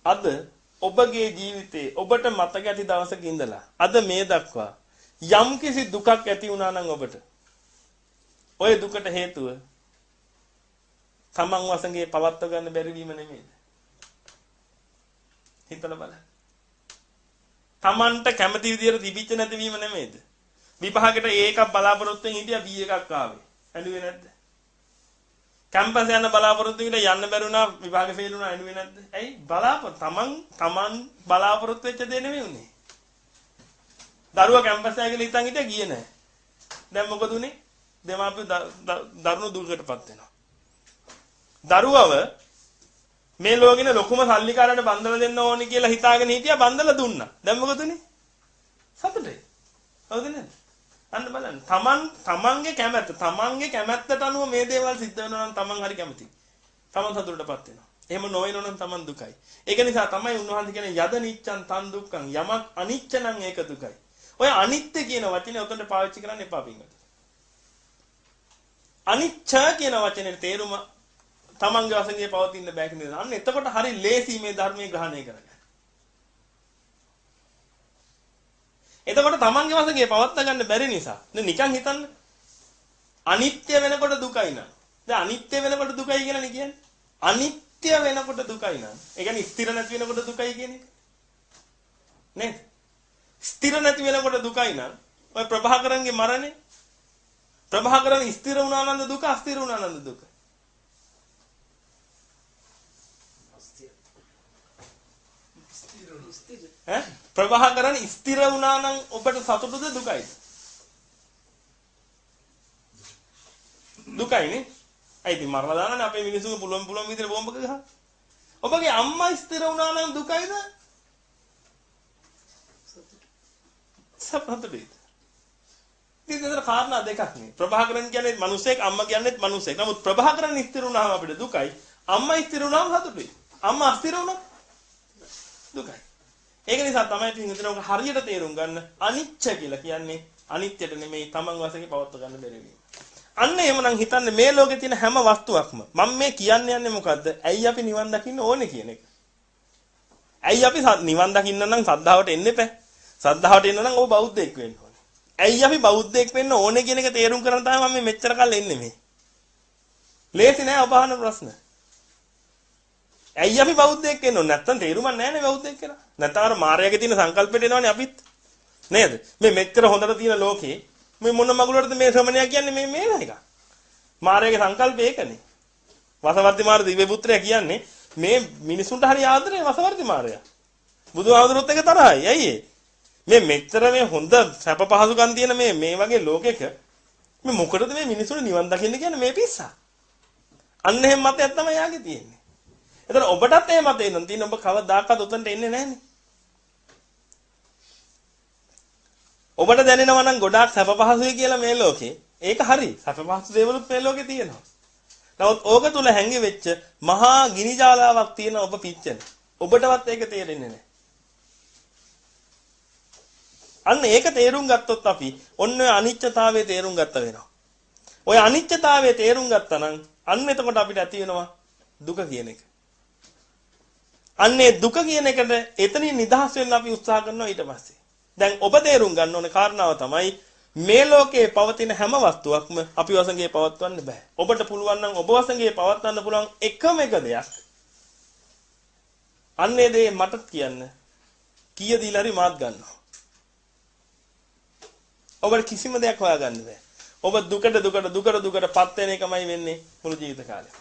අද ඔබගේ ජීවිතේ ඔබට මතක ඇති දවසක ඉඳලා අද මේ දක්වා යම්කිසි දුකක් ඇති වුණා නම් ඔබට ඔය දුකට හේතුව තමන් වසඟේ පවත්ව ගන්න බැරි වීම නෙමෙයිද හිතලා බලන්න තමන්ට කැමති විදියට තිබිච්ච නැති වීම නෙමෙයිද විභාගෙට A එකක් බලාපොරොත්තුෙන් හිටියා B එකක් ආවේ ඇඬුවේ නැද්ද කැම්පස් යන බලාපොරොත්තු විල යන්න බැරුණා විභාගෙ ෆේල් වුණා එන්නේ නැද්ද? ඇයි බලාපොරොත්තු තමන් තමන් බලාපොරොත්තු වෙච්ච දේ නෙමෙයි උනේ. දරුවා කැම්පස් එකේ කියලා හිතන් හිටියා ගියේ නැහැ. දැන් මොකද උනේ? දෙමාපිය දරුණු දුකකටපත් වෙනවා. දරුවව මේ ලෝකෙන ලොකුම සල්ලිකාරට බන්දලා දෙන්න ඕනි කියලා හිතාගෙන හිටියා බන්දලා දුන්නා. දැන් මොකද උනේ? සතුටේ. හවුද නේද? අන්න බලන්න. තමන් තමන්ගේ කැමැත්ත තමන්ගේ කැමැත්තට අනුව මේ දේවල් සිද්ධ වෙනවා නම් තමන් හරි කැමතියි. තමන් සතුටටපත් වෙනවා. එහෙම නොවෙනෝ නම් තමන් දුකයි. ඒක නිසා තමයි උන්වහන්සේ කියන්නේ යද නිච්ඡන් තන් දුක්ඛං යමක් අනිච්ච නම් ඒක දුකයි. ඔය අනිත්‍ය කියන වචනේ උතන්ට පාවිච්චි කරන්න එපා පින්වතුනි. අනිච්ච කියන වචනේ තේරුම තමන්ගේ වශයෙන් පවතින්න බෑ කියන දේ. අන්න එතකොට හරි ලේසි මේ ධර්මයේ ග්‍රහණය කරගන්න. එතකොට තමන්ගේ වශයෙන් පවත්වා ගන්න බැරි නිසා. දැන් නිකන් හිතන්න. අනිත්‍ය වෙනකොට දුකයි නං. දැන් අනිත්‍ය වෙනකොට දුකයි කියලා නේ කියන්නේ. අනිත්‍ය වෙනකොට දුකයි නං. ඒ කියන්නේ ස්ථිර නැති වෙනකොට දුකයි කියන්නේ. නේද? ස්ථිර නැති වෙනකොට දුකයි නං. ඔය ප්‍රභාකරන්ගේ මරණේ ප්‍රභාකරන් ස්ථිර වුණා නන්ද දුක අස්ථිර වුණා නන්ද දුක? ඈ ප්‍රවාහකරණ ස්ථිර වුණා නම් ඔබට සතුටුද දුකයිද? දුකයිනේ. අයි ඉතින් මරලා දානනේ අපේ මිනිස්සුන්ගේ පුළුවන් පුළුවන් විදිහට බෝම්බක ගහ. ඔබගේ අම්මා ස්ථිර වුණා නම් දුකයිද? සතුටුයි. ඉතින් ඒතර කාරණා දෙකක් නේ. ප්‍රභාකරන් කියන්නේ මිනිසෙක් අම්මා කියන්නේත් මිනිසෙක්. නමුත් ප්‍රභාකරන් ස්ථිර වුණාම අපිට දුකයි. අම්මා ස්ථිර වුණාම සතුටුයි. අම්මා අස්ථිර වුණොත් දුකයි. ඒක නිසා තමයි ඉතින් හිතන ඔක හරියට තේරුම් ගන්න අනිච්ච කියලා කියන්නේ අනිත්‍යට නෙමෙයි තමන් වශයෙන් පවත්ව ගන්න බැරි වීම. අන්න එහෙමනම් හිතන්නේ මේ ලෝකේ තියෙන හැම වස්තුවක්ම මම මේ කියන්න යන්නේ මොකද්ද? ඇයි අපි නිවන් දකින්න ඕනේ කියන එක. ඇයි අපි නිවන් දකින්න නම් සද්ධාවට එන්න එපා. සද්ධාවට එන්න නම් ඔබ බෞද්ධයෙක් වෙන්න ඕනේ. ඇයි අපි බෞද්ධයෙක් වෙන්න ඕනේ කියන එක තේරුම් කරන් තමයි මම මෙච්චර කල් එන්නේ මේ. ලේසි නෑ ඔබ අහන ප්‍රශ්න. ඇයි අපි බෞද්ධයෙක් වෙන්න ඕනේ? නැත්තම් තේරුමක් නෑනේ බෞද්ධයෙක් කියලා. නැත්තම් අර මායාවේ තියෙන සංකල්පෙට එනවනේ අපිත්. නේද? මේ මෙච්චර හොඳට තියෙන ලෝකේ මේ මොන මගුලටද මේ ශ්‍රමණයා කියන්නේ මේ මේක එක. මායාවේ සංකල්පය ඒකනේ. වසවර්ති මාර දිව්‍ය පුත්‍රයා කියන්නේ මේ මිනිසුන්ට හරි ආදරේ වසවර්ති මාරයා. බුදුහාමුදුරුවොත් එක තරහයි. ඇයි මේ මෙච්චර මේ හොඳ සැප පහසුකම් තියෙන මේ මේ වගේ ලෝකෙක මේ මොකටද මේ මිනිසුන්ට නිවන් දකින්න කියන්නේ මේ පිස්සා. අන්න එහෙම මතයක් තමයි යාගේ තියෙන්නේ. එතන ඔබටත් ඒ මතේ නම් තියෙන ඔබ කවදාකවත් උතන්ට එන්නේ නැහනේ. ඔබට දැනෙනවා නම් ගොඩාක් සැප පහසුයි කියලා මේ ලෝකේ. ඒක හරි. සැප පහසු දේවලුත් මේ ලෝකේ තියෙනවා. නමුත් ඕක තුල හැංගි වෙච්ච මහා ගිනි ජාලාවක් තියෙන ඔබ පිච්චෙන. ඔබටවත් ඒක තේරෙන්නේ නැහැ. අන්න ඒක තේරුම් ගත්තොත් අපි ඔන්න ඔය අනිත්‍යතාවයේ තේරුම් ගත්ත වෙනවා. ඔය අනිත්‍යතාවයේ තේරුම් ගත්තා නම් අන්න එතකොට අපිට ඇති වෙනවා දුක කියන එක. අන්නේ දුක කියන එකට එතනින් නිදහස් වෙන්න අපි උත්සාහ කරනවා ඊට පස්සේ. දැන් ඔබ තේරුම් ගන්න ඕනේ කාරණාව තමයි මේ ලෝකේ පවතින හැම වස්තුවක්ම අපි වසඟේ පවත්වන්න බෑ. ඔබට පුළුවන් නම් ඔබ වසඟේ පවත්වන්න පුළුවන් එකම එක දෙයක්. අන්නේ දේ මටත් කියන්න. කීය දීලා හරි මාත් ගන්නවා. ඔබට කිසිම දෙයක් හොයාගන්න බෑ. ඔබ දුකට දුකට දුකට දුකට පත් වෙන එකමයි වෙන්නේ මුළු ජීවිත කාලෙම.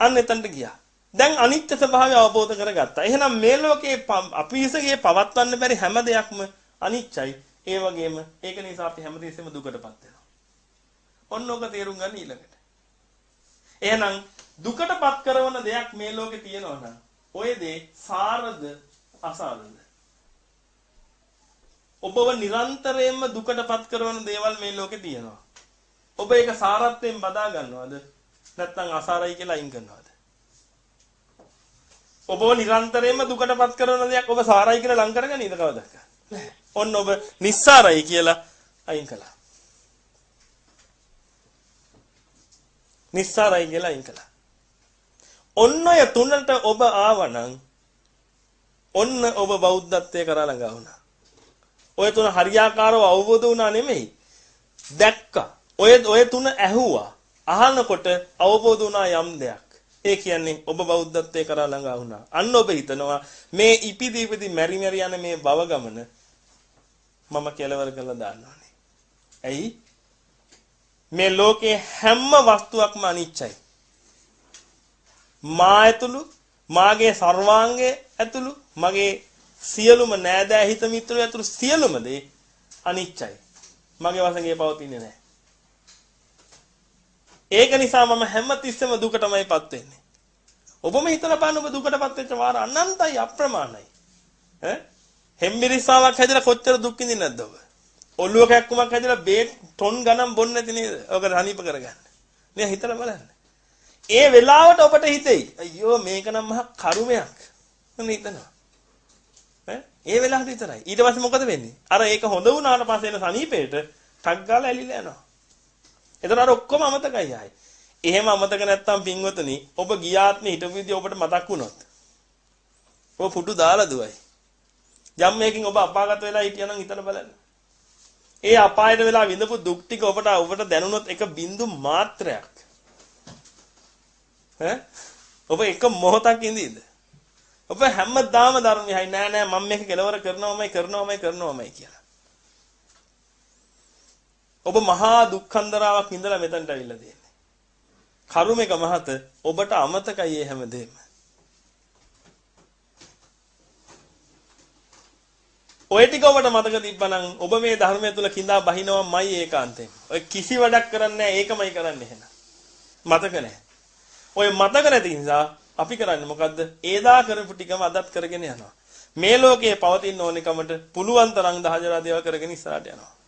අන්න එතනට ගියා. දැන් අනිත්‍ය ස්වභාවය අවබෝධ කරගත්තා. එහෙනම් මේ ලෝකේ අපි විසගේ පවත්වන්න බැරි හැම දෙයක්ම අනිච්චයි. ඒ වගේම ඒක නිසා අපි හැමදේසෙම දුකටපත් වෙනවා. ඔන්න ඔක තේරුම් ගන්න ඊළඟට. එහෙනම් දුකටපත් කරන දෙයක් මේ ලෝකේ තියෙනවා නම් ඔය දේ සාරද අසාරද? ඔබව නිරන්තරයෙන්ම දුකටපත් කරන දේවල් මේ ලෝකේ තියෙනවා. ඔබ ඒක සාරත්වයෙන් බදා ගන්නවද? නැත්නම් අසාරයි කියලා අයින් කරනවද? ඔබව නිරන්තරයෙන්ම දුකටපත් කරන දෙයක් ඔබ සාරයි කියලා ලං කරගන්නේද කවදාද? ඔන්න ඔබ නිස්සාරයි කියලා අයින් කළා. නිස්සාරයි කියලා අයින් කළා. ඔන්න ඔය තුනට ඔබ ආවනම් ඔන්න ඔබ බෞද්ධත්වයේ කරා ළඟා වුණා. ඔය තුන හරියාකාරව අවබෝධ වුණා නෙමෙයි. දැක්කා. ඔය ඔය තුන ඇහුවා. අහනකොට අවබෝධ වුණා යම් දෙයක්. ඒ කියන්නේ ඔබ බෞද්ධත්වයේ කරා ළඟා වුණා. අන්න ඔබ හිතනවා මේ ඉපිදි ඉපිදි මෙරි මෙරි යන මේ භව ගමන මම කෙලවර කරලා දාන්නවානේ. ඇයි? මේ ලෝකේ හැම වස්තුවක්ම අනිච්චයි. මා ඇතුළු මාගේ සර්වාංගය ඇතුළු මගේ සියලුම නෑදෑ හිත මිත්‍රයෝ ඇතුළු සියලුම දේ අනිච්චයි. මගේ වශයෙන් පවතින්නේ නැහැ. ඒක නිසා මම හැමතිස්සෙම දුකටමයිපත් වෙන්නේ. ඔබම හිතලා බලන්න ඔබ දුකටපත් වෙච්ච වාර අනන්තයි අප්‍රමාණයි. ඈ හෙම්බිරිස්සාවක් හැදලා කොච්චර දුක් විඳින්නේ නැද්ද ඔබ? ඔළුව කැක්කුමක් හැදලා බේත් ටොන් ගණන් බොන්නේ නැති නේද? ඔක රණීප කරගන්න. නේ හිතලා බලන්න. ඒ වෙලාවට ඔබට හිතෙයි අයියෝ මේක නම් මහා කරුමයක්. මම හිතනවා. ඈ ඒ වෙලාවට විතරයි. ඊට පස්සේ මොකද වෙන්නේ? අර ඒක හොඳ වුණාට පස්සේ එන සනීපේට ටක් ගාලා ඇලිලා යනවා. එතන අර ඔක්කොම අමතකයි ආයි. එහෙම අමතක නැත්තම් පින්වතුනි ඔබ ගියාත්මේ හිටපු විදිහ ඔබට මතක් වුණොත් ඔබ පුටු දාලා දුවයි. යම් මේකින් ඔබ අපාගත වෙලා හිටියනම් හිතලා බලන්න. ඒ අපායට වෙලා විඳපු දුක් ටික ඔබට ඔබට දැනුනොත් එක බින්දු මාත්‍රයක්. ඈ ඔබ එක මොහොතක් ඉඳීද? ඔබ හැමදාම ධර්මයයි නෑ නෑ මම මේක කෙලවර කරනවමයි කරනවමයි කරනවමයි කියලා. ඔබ මහා දුක්ඛන්දරාවක් ඉඳලා මෙතනට අවිල්ලා තියෙන්නේ. කරුමේක මහත ඔබට අමතකයි මේ හැමදේම. ඔය ටික ඔබට මතක තිබ්බනම් ඔබ මේ ධර්මය තුල කිඳා බහිනවමයි ඒකාන්තයෙන්. ඔය කිසි වැඩක් කරන්නේ නැහැ ඒකමයි කරන්නේ එහෙනම්. මතක නැහැ. ඔය මතක නැති නිසා අපි කරන්නේ මොකද්ද? ඒදා කරපු ටිකම අදත් කරගෙන යනවා. මේ ලෝකයේ පවතින ඕනිකමට පුළුවන් තරම් දහජරා දේවල් කරගෙන ඉස්සරහට යනවා.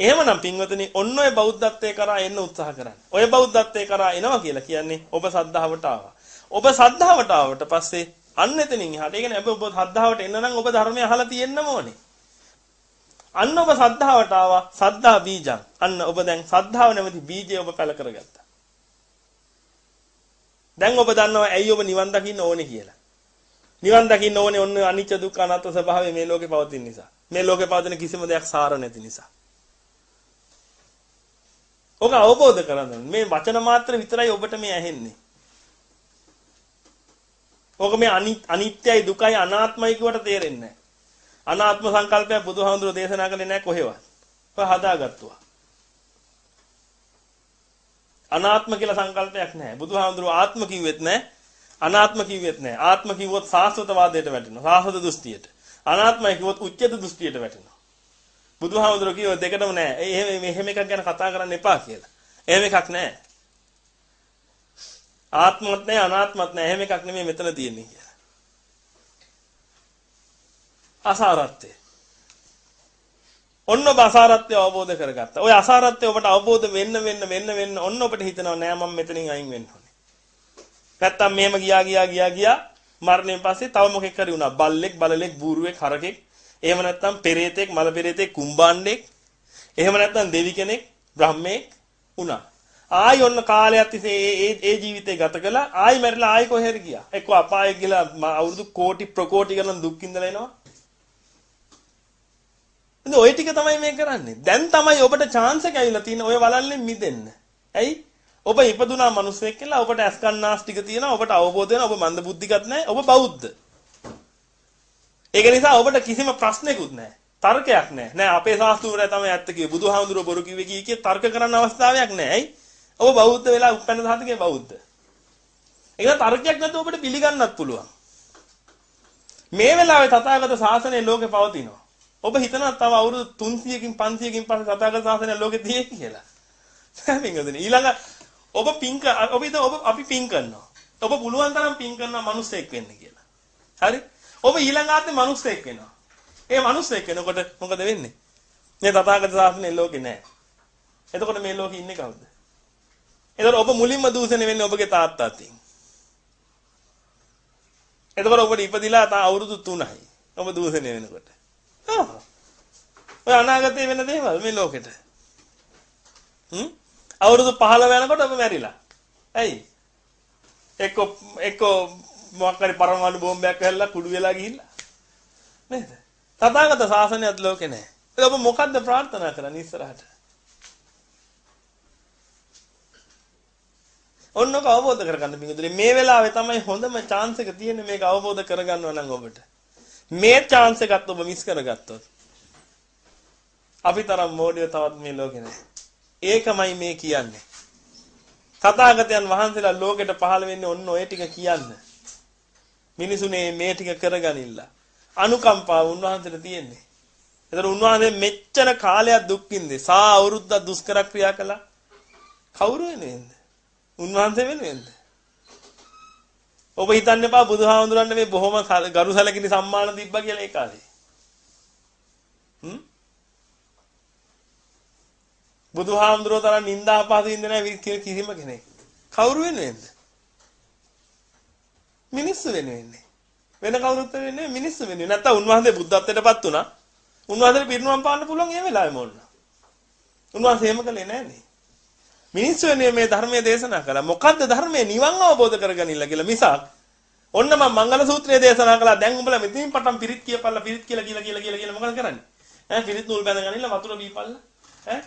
එහෙමනම් පින්වතුනි ඔන්න ඔය බෞද්ධත්වයේ කරා එන්න උත්සාහ කරන්න. ඔය බෞද්ධත්වයේ කරා එනවා කියලා කියන්නේ ඔබ සද්ධාවට ආවා. ඔබ සද්ධාවට ආවට පස්සේ අන්න එතනින් එහාට. ඒ කියන්නේ ඔබ සද්ධාවට එන්න නම් ඔබ ධර්මය අහලා තියෙන්නම ඕනේ. අන්න ඔබ සද්ධාවට ආවා. සද්ධා බීජං. අන්න ඔබ දැන් සද්ධාව නැමැති බීජය ඔබ පැල කරගත්තා. දැන් ඔබ දන්නවා ඇයි ඔබ නිවන් දකින්න ඕනේ කියලා. නිවන් දකින්න ඕනේ ඔන්න අනිච්ච දුක්ඛ අනාත්ම ස්වභාවය මේ ලෝකේ පවතින නිසා. මේ ලෝකේ පවතින කිසිම දෙයක් සාර නැති නිසා. ඔක අවබෝධ කරගන්න. මේ වචන මාත්‍ර විතරයි ඔබට මේ ඇහෙන්නේ. ඔක මේ අනිත්‍යයි දුකයි අනාත්මයි කියවට තේරෙන්නේ නැහැ. අනාත්ම සංකල්පය බුදුහාමුදුරෝ දේශනා කළේ නැහැ කොහෙවත්. ඔය හදාගත්තුවා. අනාත්ම කියලා සංකල්පයක් නැහැ. බුදුහාමුදුරෝ ආත්ම කිව්වෙත් නැහැ. අනාත්ම කිව්වෙත් නැහැ. ආත්ම කිව්වොත් සාස්වතවාදයට වැටෙනවා. සාස්වත දෘෂ්ටියට. අනාත්මයි කිව්වොත් උච්චත දෘෂ්ටියට වැටෙනවා. බුදුහාමුදුරෝ කිව්ව දෙකටම නැහැ. එහෙම එහෙම එකක් ගැන කතා කරන්න එපා කියලා. එහෙම එකක් නැහැ. ආත්මවත් නැහැ අනාත්මත් නැහැ. එහෙම එකක් නෙමෙයි මෙතන තියෙන්නේ කියලා. අසාරත්වය. ඔන්න ඔබ අසාරත්වය අවබෝධ කරගත්තා. ওই අසාරත්වය ඔබට අවබෝධ වෙන්න වෙන්න වෙන්න වෙන්න ඔන්න ඔබට හිතෙනවා නෑ මම මෙතනින් අයින් වෙන්න ඕනේ. නැත්තම් මෙහෙම ගියා ගියා ගියා ගියා මරණයෙන් පස්සේ තව මොකෙක් හරි වුණා. බල්ලෙක්, බලලෙක්, බූරුවෙක්, හරකෙක්. එහෙම නැත්තම් පෙරේතෙක්, මල පෙරේතෙක්, කුම්බාණ්ඩෙක්. එහෙම නැත්තම් දෙවි කෙනෙක්, බ්‍රහ්මෙක් වුණා. ආයි ඔන්න කාලයක් තිස්සේ ඒ ඒ ජීවිතේ ගත කළා. ආයි මැරිලා ආයි කොහෙද ගියා. එක්ක අපායේ ගිහලා අවුරුදු කෝටි ප්‍රකෝටි ගණන් දුක් විඳලා එනවා. ඉතින් ওই ටික තමයි මේ කරන්නේ. දැන් තමයි ඔබට chance එක ඇවිල්ලා තියෙන්නේ ඔය වලල්ලෙන් මිදෙන්න. ඇයි? ඔබ ඉපදුනා මිනිස්සෙක් කියලා ඔබට ඇස්කන්නාස් ටික තියෙනවා. ඔබට අවබෝධ වෙනවා. ඔබ මන්ද බුද්ධිකත් නැහැ. ඔබ බෞද්ධ. ඒක නිසා ඔබට කිසිම ප්‍රශ්නයක්වත් නැහැ. තර්කයක් නැහැ. නෑ අපේ ශාස්ත්‍රූරය තමයි ඇත්ත කිව්වේ. බුදුහාමුදුරුවෝ බොරු කිව්වේ කී කිය තර්ක කරන්න අවස්ථාවක් නැහැ. ඇයි? ඔබ බෞද්ධ වෙලා උපැන්න සහතිකේ බෞද්ධ. ඒක තර්කයක් නැතුව ඔබට පිළිගන්නත් පුළුවන්. මේ වෙලාවේ තථාගත ශාසනය ලෝකේ පවතිනවා. ඔබ හිතනවා තව අවුරුදු 300කින් 500කින් පස්සේ සතාගත ශාසනය ලෝකෙ තියෙයි කියලා. හැමින්ගදනේ ඊළඟ ඔබ පිංක ඔබ ඉතින් ඔබ අපි පිං කරනවා. ඔබ පුළුවන් තරම් පිං කරනවා මිනිස්සෙක් වෙන්න කියලා. හරි? ඔබ ඊළඟ ආත්මේ මිනිස්සෙක් වෙනවා. ඒ මිනිස්සෙක් වෙනකොට මොකද වෙන්නේ? මේ තථාගත ශාසනය ලෝකේ නැහැ. එතකොට මේ ලෝකේ ඉන්නේ කවුද? එතකොට ඔබ මුලින්ම දූෂණය වෙන්නේ ඔබගේ තාත්තා අතින්. එතකොට ඔබට ඉපදිලා තා අවුරුදු 3යි. ඔබ දූෂණය වෙනකොට. ඔය අනාගතේ වෙන දේවල් මේ ලෝකෙට. හ්ම්? අවුරුදු 15 වෙනකොට ඔබ මැරිලා. ඇයි? එක්ක එක්ක මොකක් හරි පරමාණු බෝම්බයක් ඇල්ලලා කුඩු වෙලා ගිහිල්ලා. නේද? තථාගත ශාසනයත් ලෝකේ නැහැ. ඒක ඔබ මොකද්ද ප්‍රාර්ථනා කරන්නේ ඉස්සරහට? ඔන්නක අවබෝධ කරගන්න බින්දුලේ මේ වෙලාවේ තමයි හොඳම chance එක තියෙන්නේ මේක අවබෝධ කරගන්නවා නම් ඔබට. මේ chance එකත් ඔබ මිස් කරගත්තොත් අපි තරම් මෝඩයෝ තවත් මේ ලෝකේ නැහැ. ඒකමයි මේ කියන්නේ. තථාගතයන් වහන්සේලා ලෝකෙට පහළ වෙන්නේ ඔන්න ඔය ටික කියන්න. මිනිසුනේ මේ ටික කරගනින්න. අනුකම්පාව උන්වහන්සේට තියෙන්නේ. ඒතර උන්වහන්සේ මෙච්චර කාලයක් දුක් විඳේ. සා අවුරුද්දක් දුෂ්කර ක්‍රියා කළා. කවුරු වෙනුවෙන්ද? උන්වහන්සේ වෙනුවෙන්ද? ඔබ හිතන්න එපා බුදුහාමුදුරන්ට මේ බොහොම ගරු සැලකිලි සම්මාන තිබ්බා කියලා ඒ කාලේ. හ්ම්? බුදුහාමුදුරුවෝ තරම් නිന്ദා අපහාස ඉන්නේ නැහැ කිසිම කෙනෙක්. කවුරු වෙනුවෙන්ද? මිනිස්සු වෙනුවෙන්නේ. වෙන කවුරුත් වෙන්නේ මිනිස්සු වෙනුවෙන්. නැත්තම් උන්වහන්සේ බුද්ධත්වයටපත් වුණා. උන්වහන්සේට පිරිනුවම් පාන්න පුළුවන් ඒ වෙලාවෙම ඕන. උන්වහන්සේ එහෙම කළේ නැහනේ. මිනිස්සු වෙනුවෙන් මේ ධර්මයේ දේශනා කළා. මොකද්ද ධර්මයේ නිවන් අවබෝධ කරගනින්න කියලා මිසක් ඔන්න මම මංගල සූත්‍රය දේශනා කළා. දැන් උඹලා මෙතනින් පටන් පිරිත් කියපල්ලා පිරිත් කියලා කියලා කියලා කියලා කියලා මොකද කරන්නේ? ඈ පිරිත් නූල් බැඳගනින්න වතුර බීපල්ලා. ඈ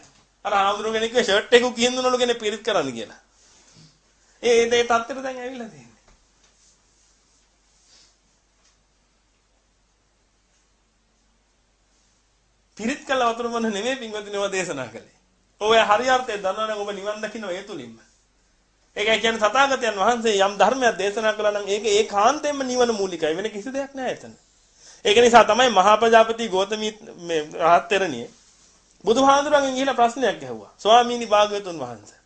අර ආඳුරු කෙනෙක්ගේ ෂර්ට් එක කියනනලු කෙනෙක් පිරිත් කරන්න කියලා. ඒ ඒ තත්ත්වෙට දැන් ඇවිල්ලා තියෙන්නේ. පිරිත් කළ වතුර මොන නෙමෙයි පින්වතුනි ඔය දේශනා කළේ. ඔය හරියර්ථය දන්නවනම් ඔබ නිවන් දකින්න ඒ තුලින්ම. ඒකයි කියන්නේ තථාගතයන් වහන්සේ යම් ධර්මයක් දේශනා කළා නම් ඒක ඒකාන්තයෙන්ම නිවන මූලිකයි. වෙන කිසි දෙයක් නැහැ එතන. ඒක නිසා තමයි මහා ප්‍රජාපති ගෝතමී මේ රහත් තෙරණියේ බුදුහාඳුරන්ගෙන් ගිහිලා ප්‍රශ්නයක් ඇහුවා. ස්වාමීනි භාග්‍යවතුන් වහන්සේ.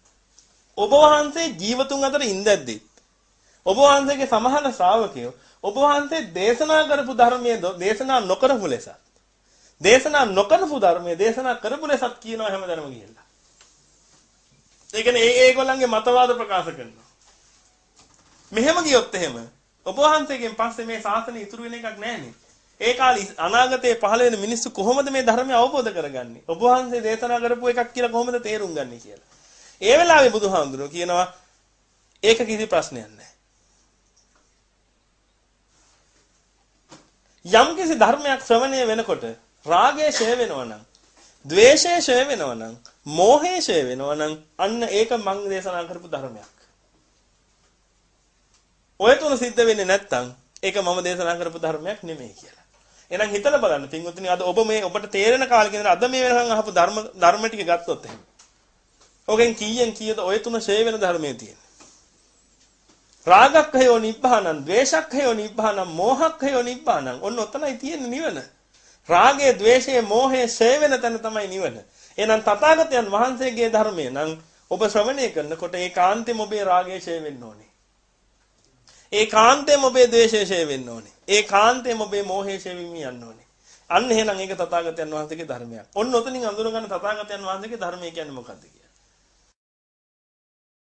ඔබ වහන්සේ ජීවතුන් අතර ඉඳද්දී ඔබ වහන්සේගේ සමහර ශ්‍රාවකයෝ ඔබ වහන්සේ දේශනා කරපු ධර්මයේ දේශනා නොකරපු ලෙස දේශනා නොකරපු ධර්මයේ දේශනා කරපු ලෙසත් කියනවා හැමදැනම ගිහිල්ලා. ඒ කියන්නේ ඒ ඒගොල්ලන්ගේ මතවාද ප්‍රකාශ කරනවා. මෙහෙම ගියොත් එහෙම ඔබ වහන්සේගෙන් පස්සේ මේ ශාසනය ඉතුරු වෙන එකක් නැහැනේ. ඒ කාලේ අනාගතයේ පහළ වෙන මිනිස්සු කොහොමද මේ ධර්මය අවබෝධ කරගන්නේ? ඔබ වහන්සේ දේශනා කරපු එකක් කියලා කොහොමද තේරුම් ගන්නේ කියලා. ඒ වෙලාවේ බුදුහාමුදුරුවෝ කියනවා ඒක කිසි ප්‍රශ්නයක් නැහැ. යම් කිසි ධර්මයක් ශ්‍රවණය වෙනකොට රාගය ෂය වෙනවා නම්, ద్వේෂය ෂය වෙනවා නම්, මෝහය ෂය වෙනවා නම් අන්න ඒක මං දේශනා කරපු ධර්මයක්. ඔය තුන සිද්ධ වෙන්නේ නැත්නම් ඒක මම දේශනා කරපු ධර්මයක් නෙමෙයි කියලා. එහෙනම් හිතලා බලන්න පින්වතුනි අද ඔබ මේ ඔබට තේරෙන කාලෙක ඉඳලා අද මේ වෙනකන් අහපු ධර්ම ධර්ම ටික ගත්තොත් එහෙම. ඔගෙන් කීයෙන් කීයද ඔය තුන ෂේ වෙන ධර්මයේ තියෙන්නේ. රාගක්ඛයෝ නිබ්බානං, ද්වේෂක්ඛයෝ නිබ්බානං, මෝහක්ඛයෝ නිබ්බානං. ඔන්න ඔතනයි තියෙන්නේ නිවන. රාගය, ද්වේෂය, මෝහය ෂේ වෙන තැන තමයි නිවන. එහෙනම් තථාගතයන් වහන්සේගේ ධර්මය නම් ඔබ ශ්‍රවණය කරනකොට ඒකාන්තයෙන් ඔබේ රාගය ෂේ වෙන්න ඕනේ. ඒකාන්තයෙන් ඔබේ ද්වේෂය ෂේ වෙන්න ඕනේ. ඒකාන්තයෙන් ඔබේ මෝහය ෂේ වෙමින් යන්න ඕනේ. අන්න එහෙනම් ඒක තථාගතයන් වහන්සේගේ ධර්මයක්. ඔන්න ඔතනින් අඳුර ගන්න තථාගතයන් වහන්සේගේ ධර්මය කියන්නේ මොකක්ද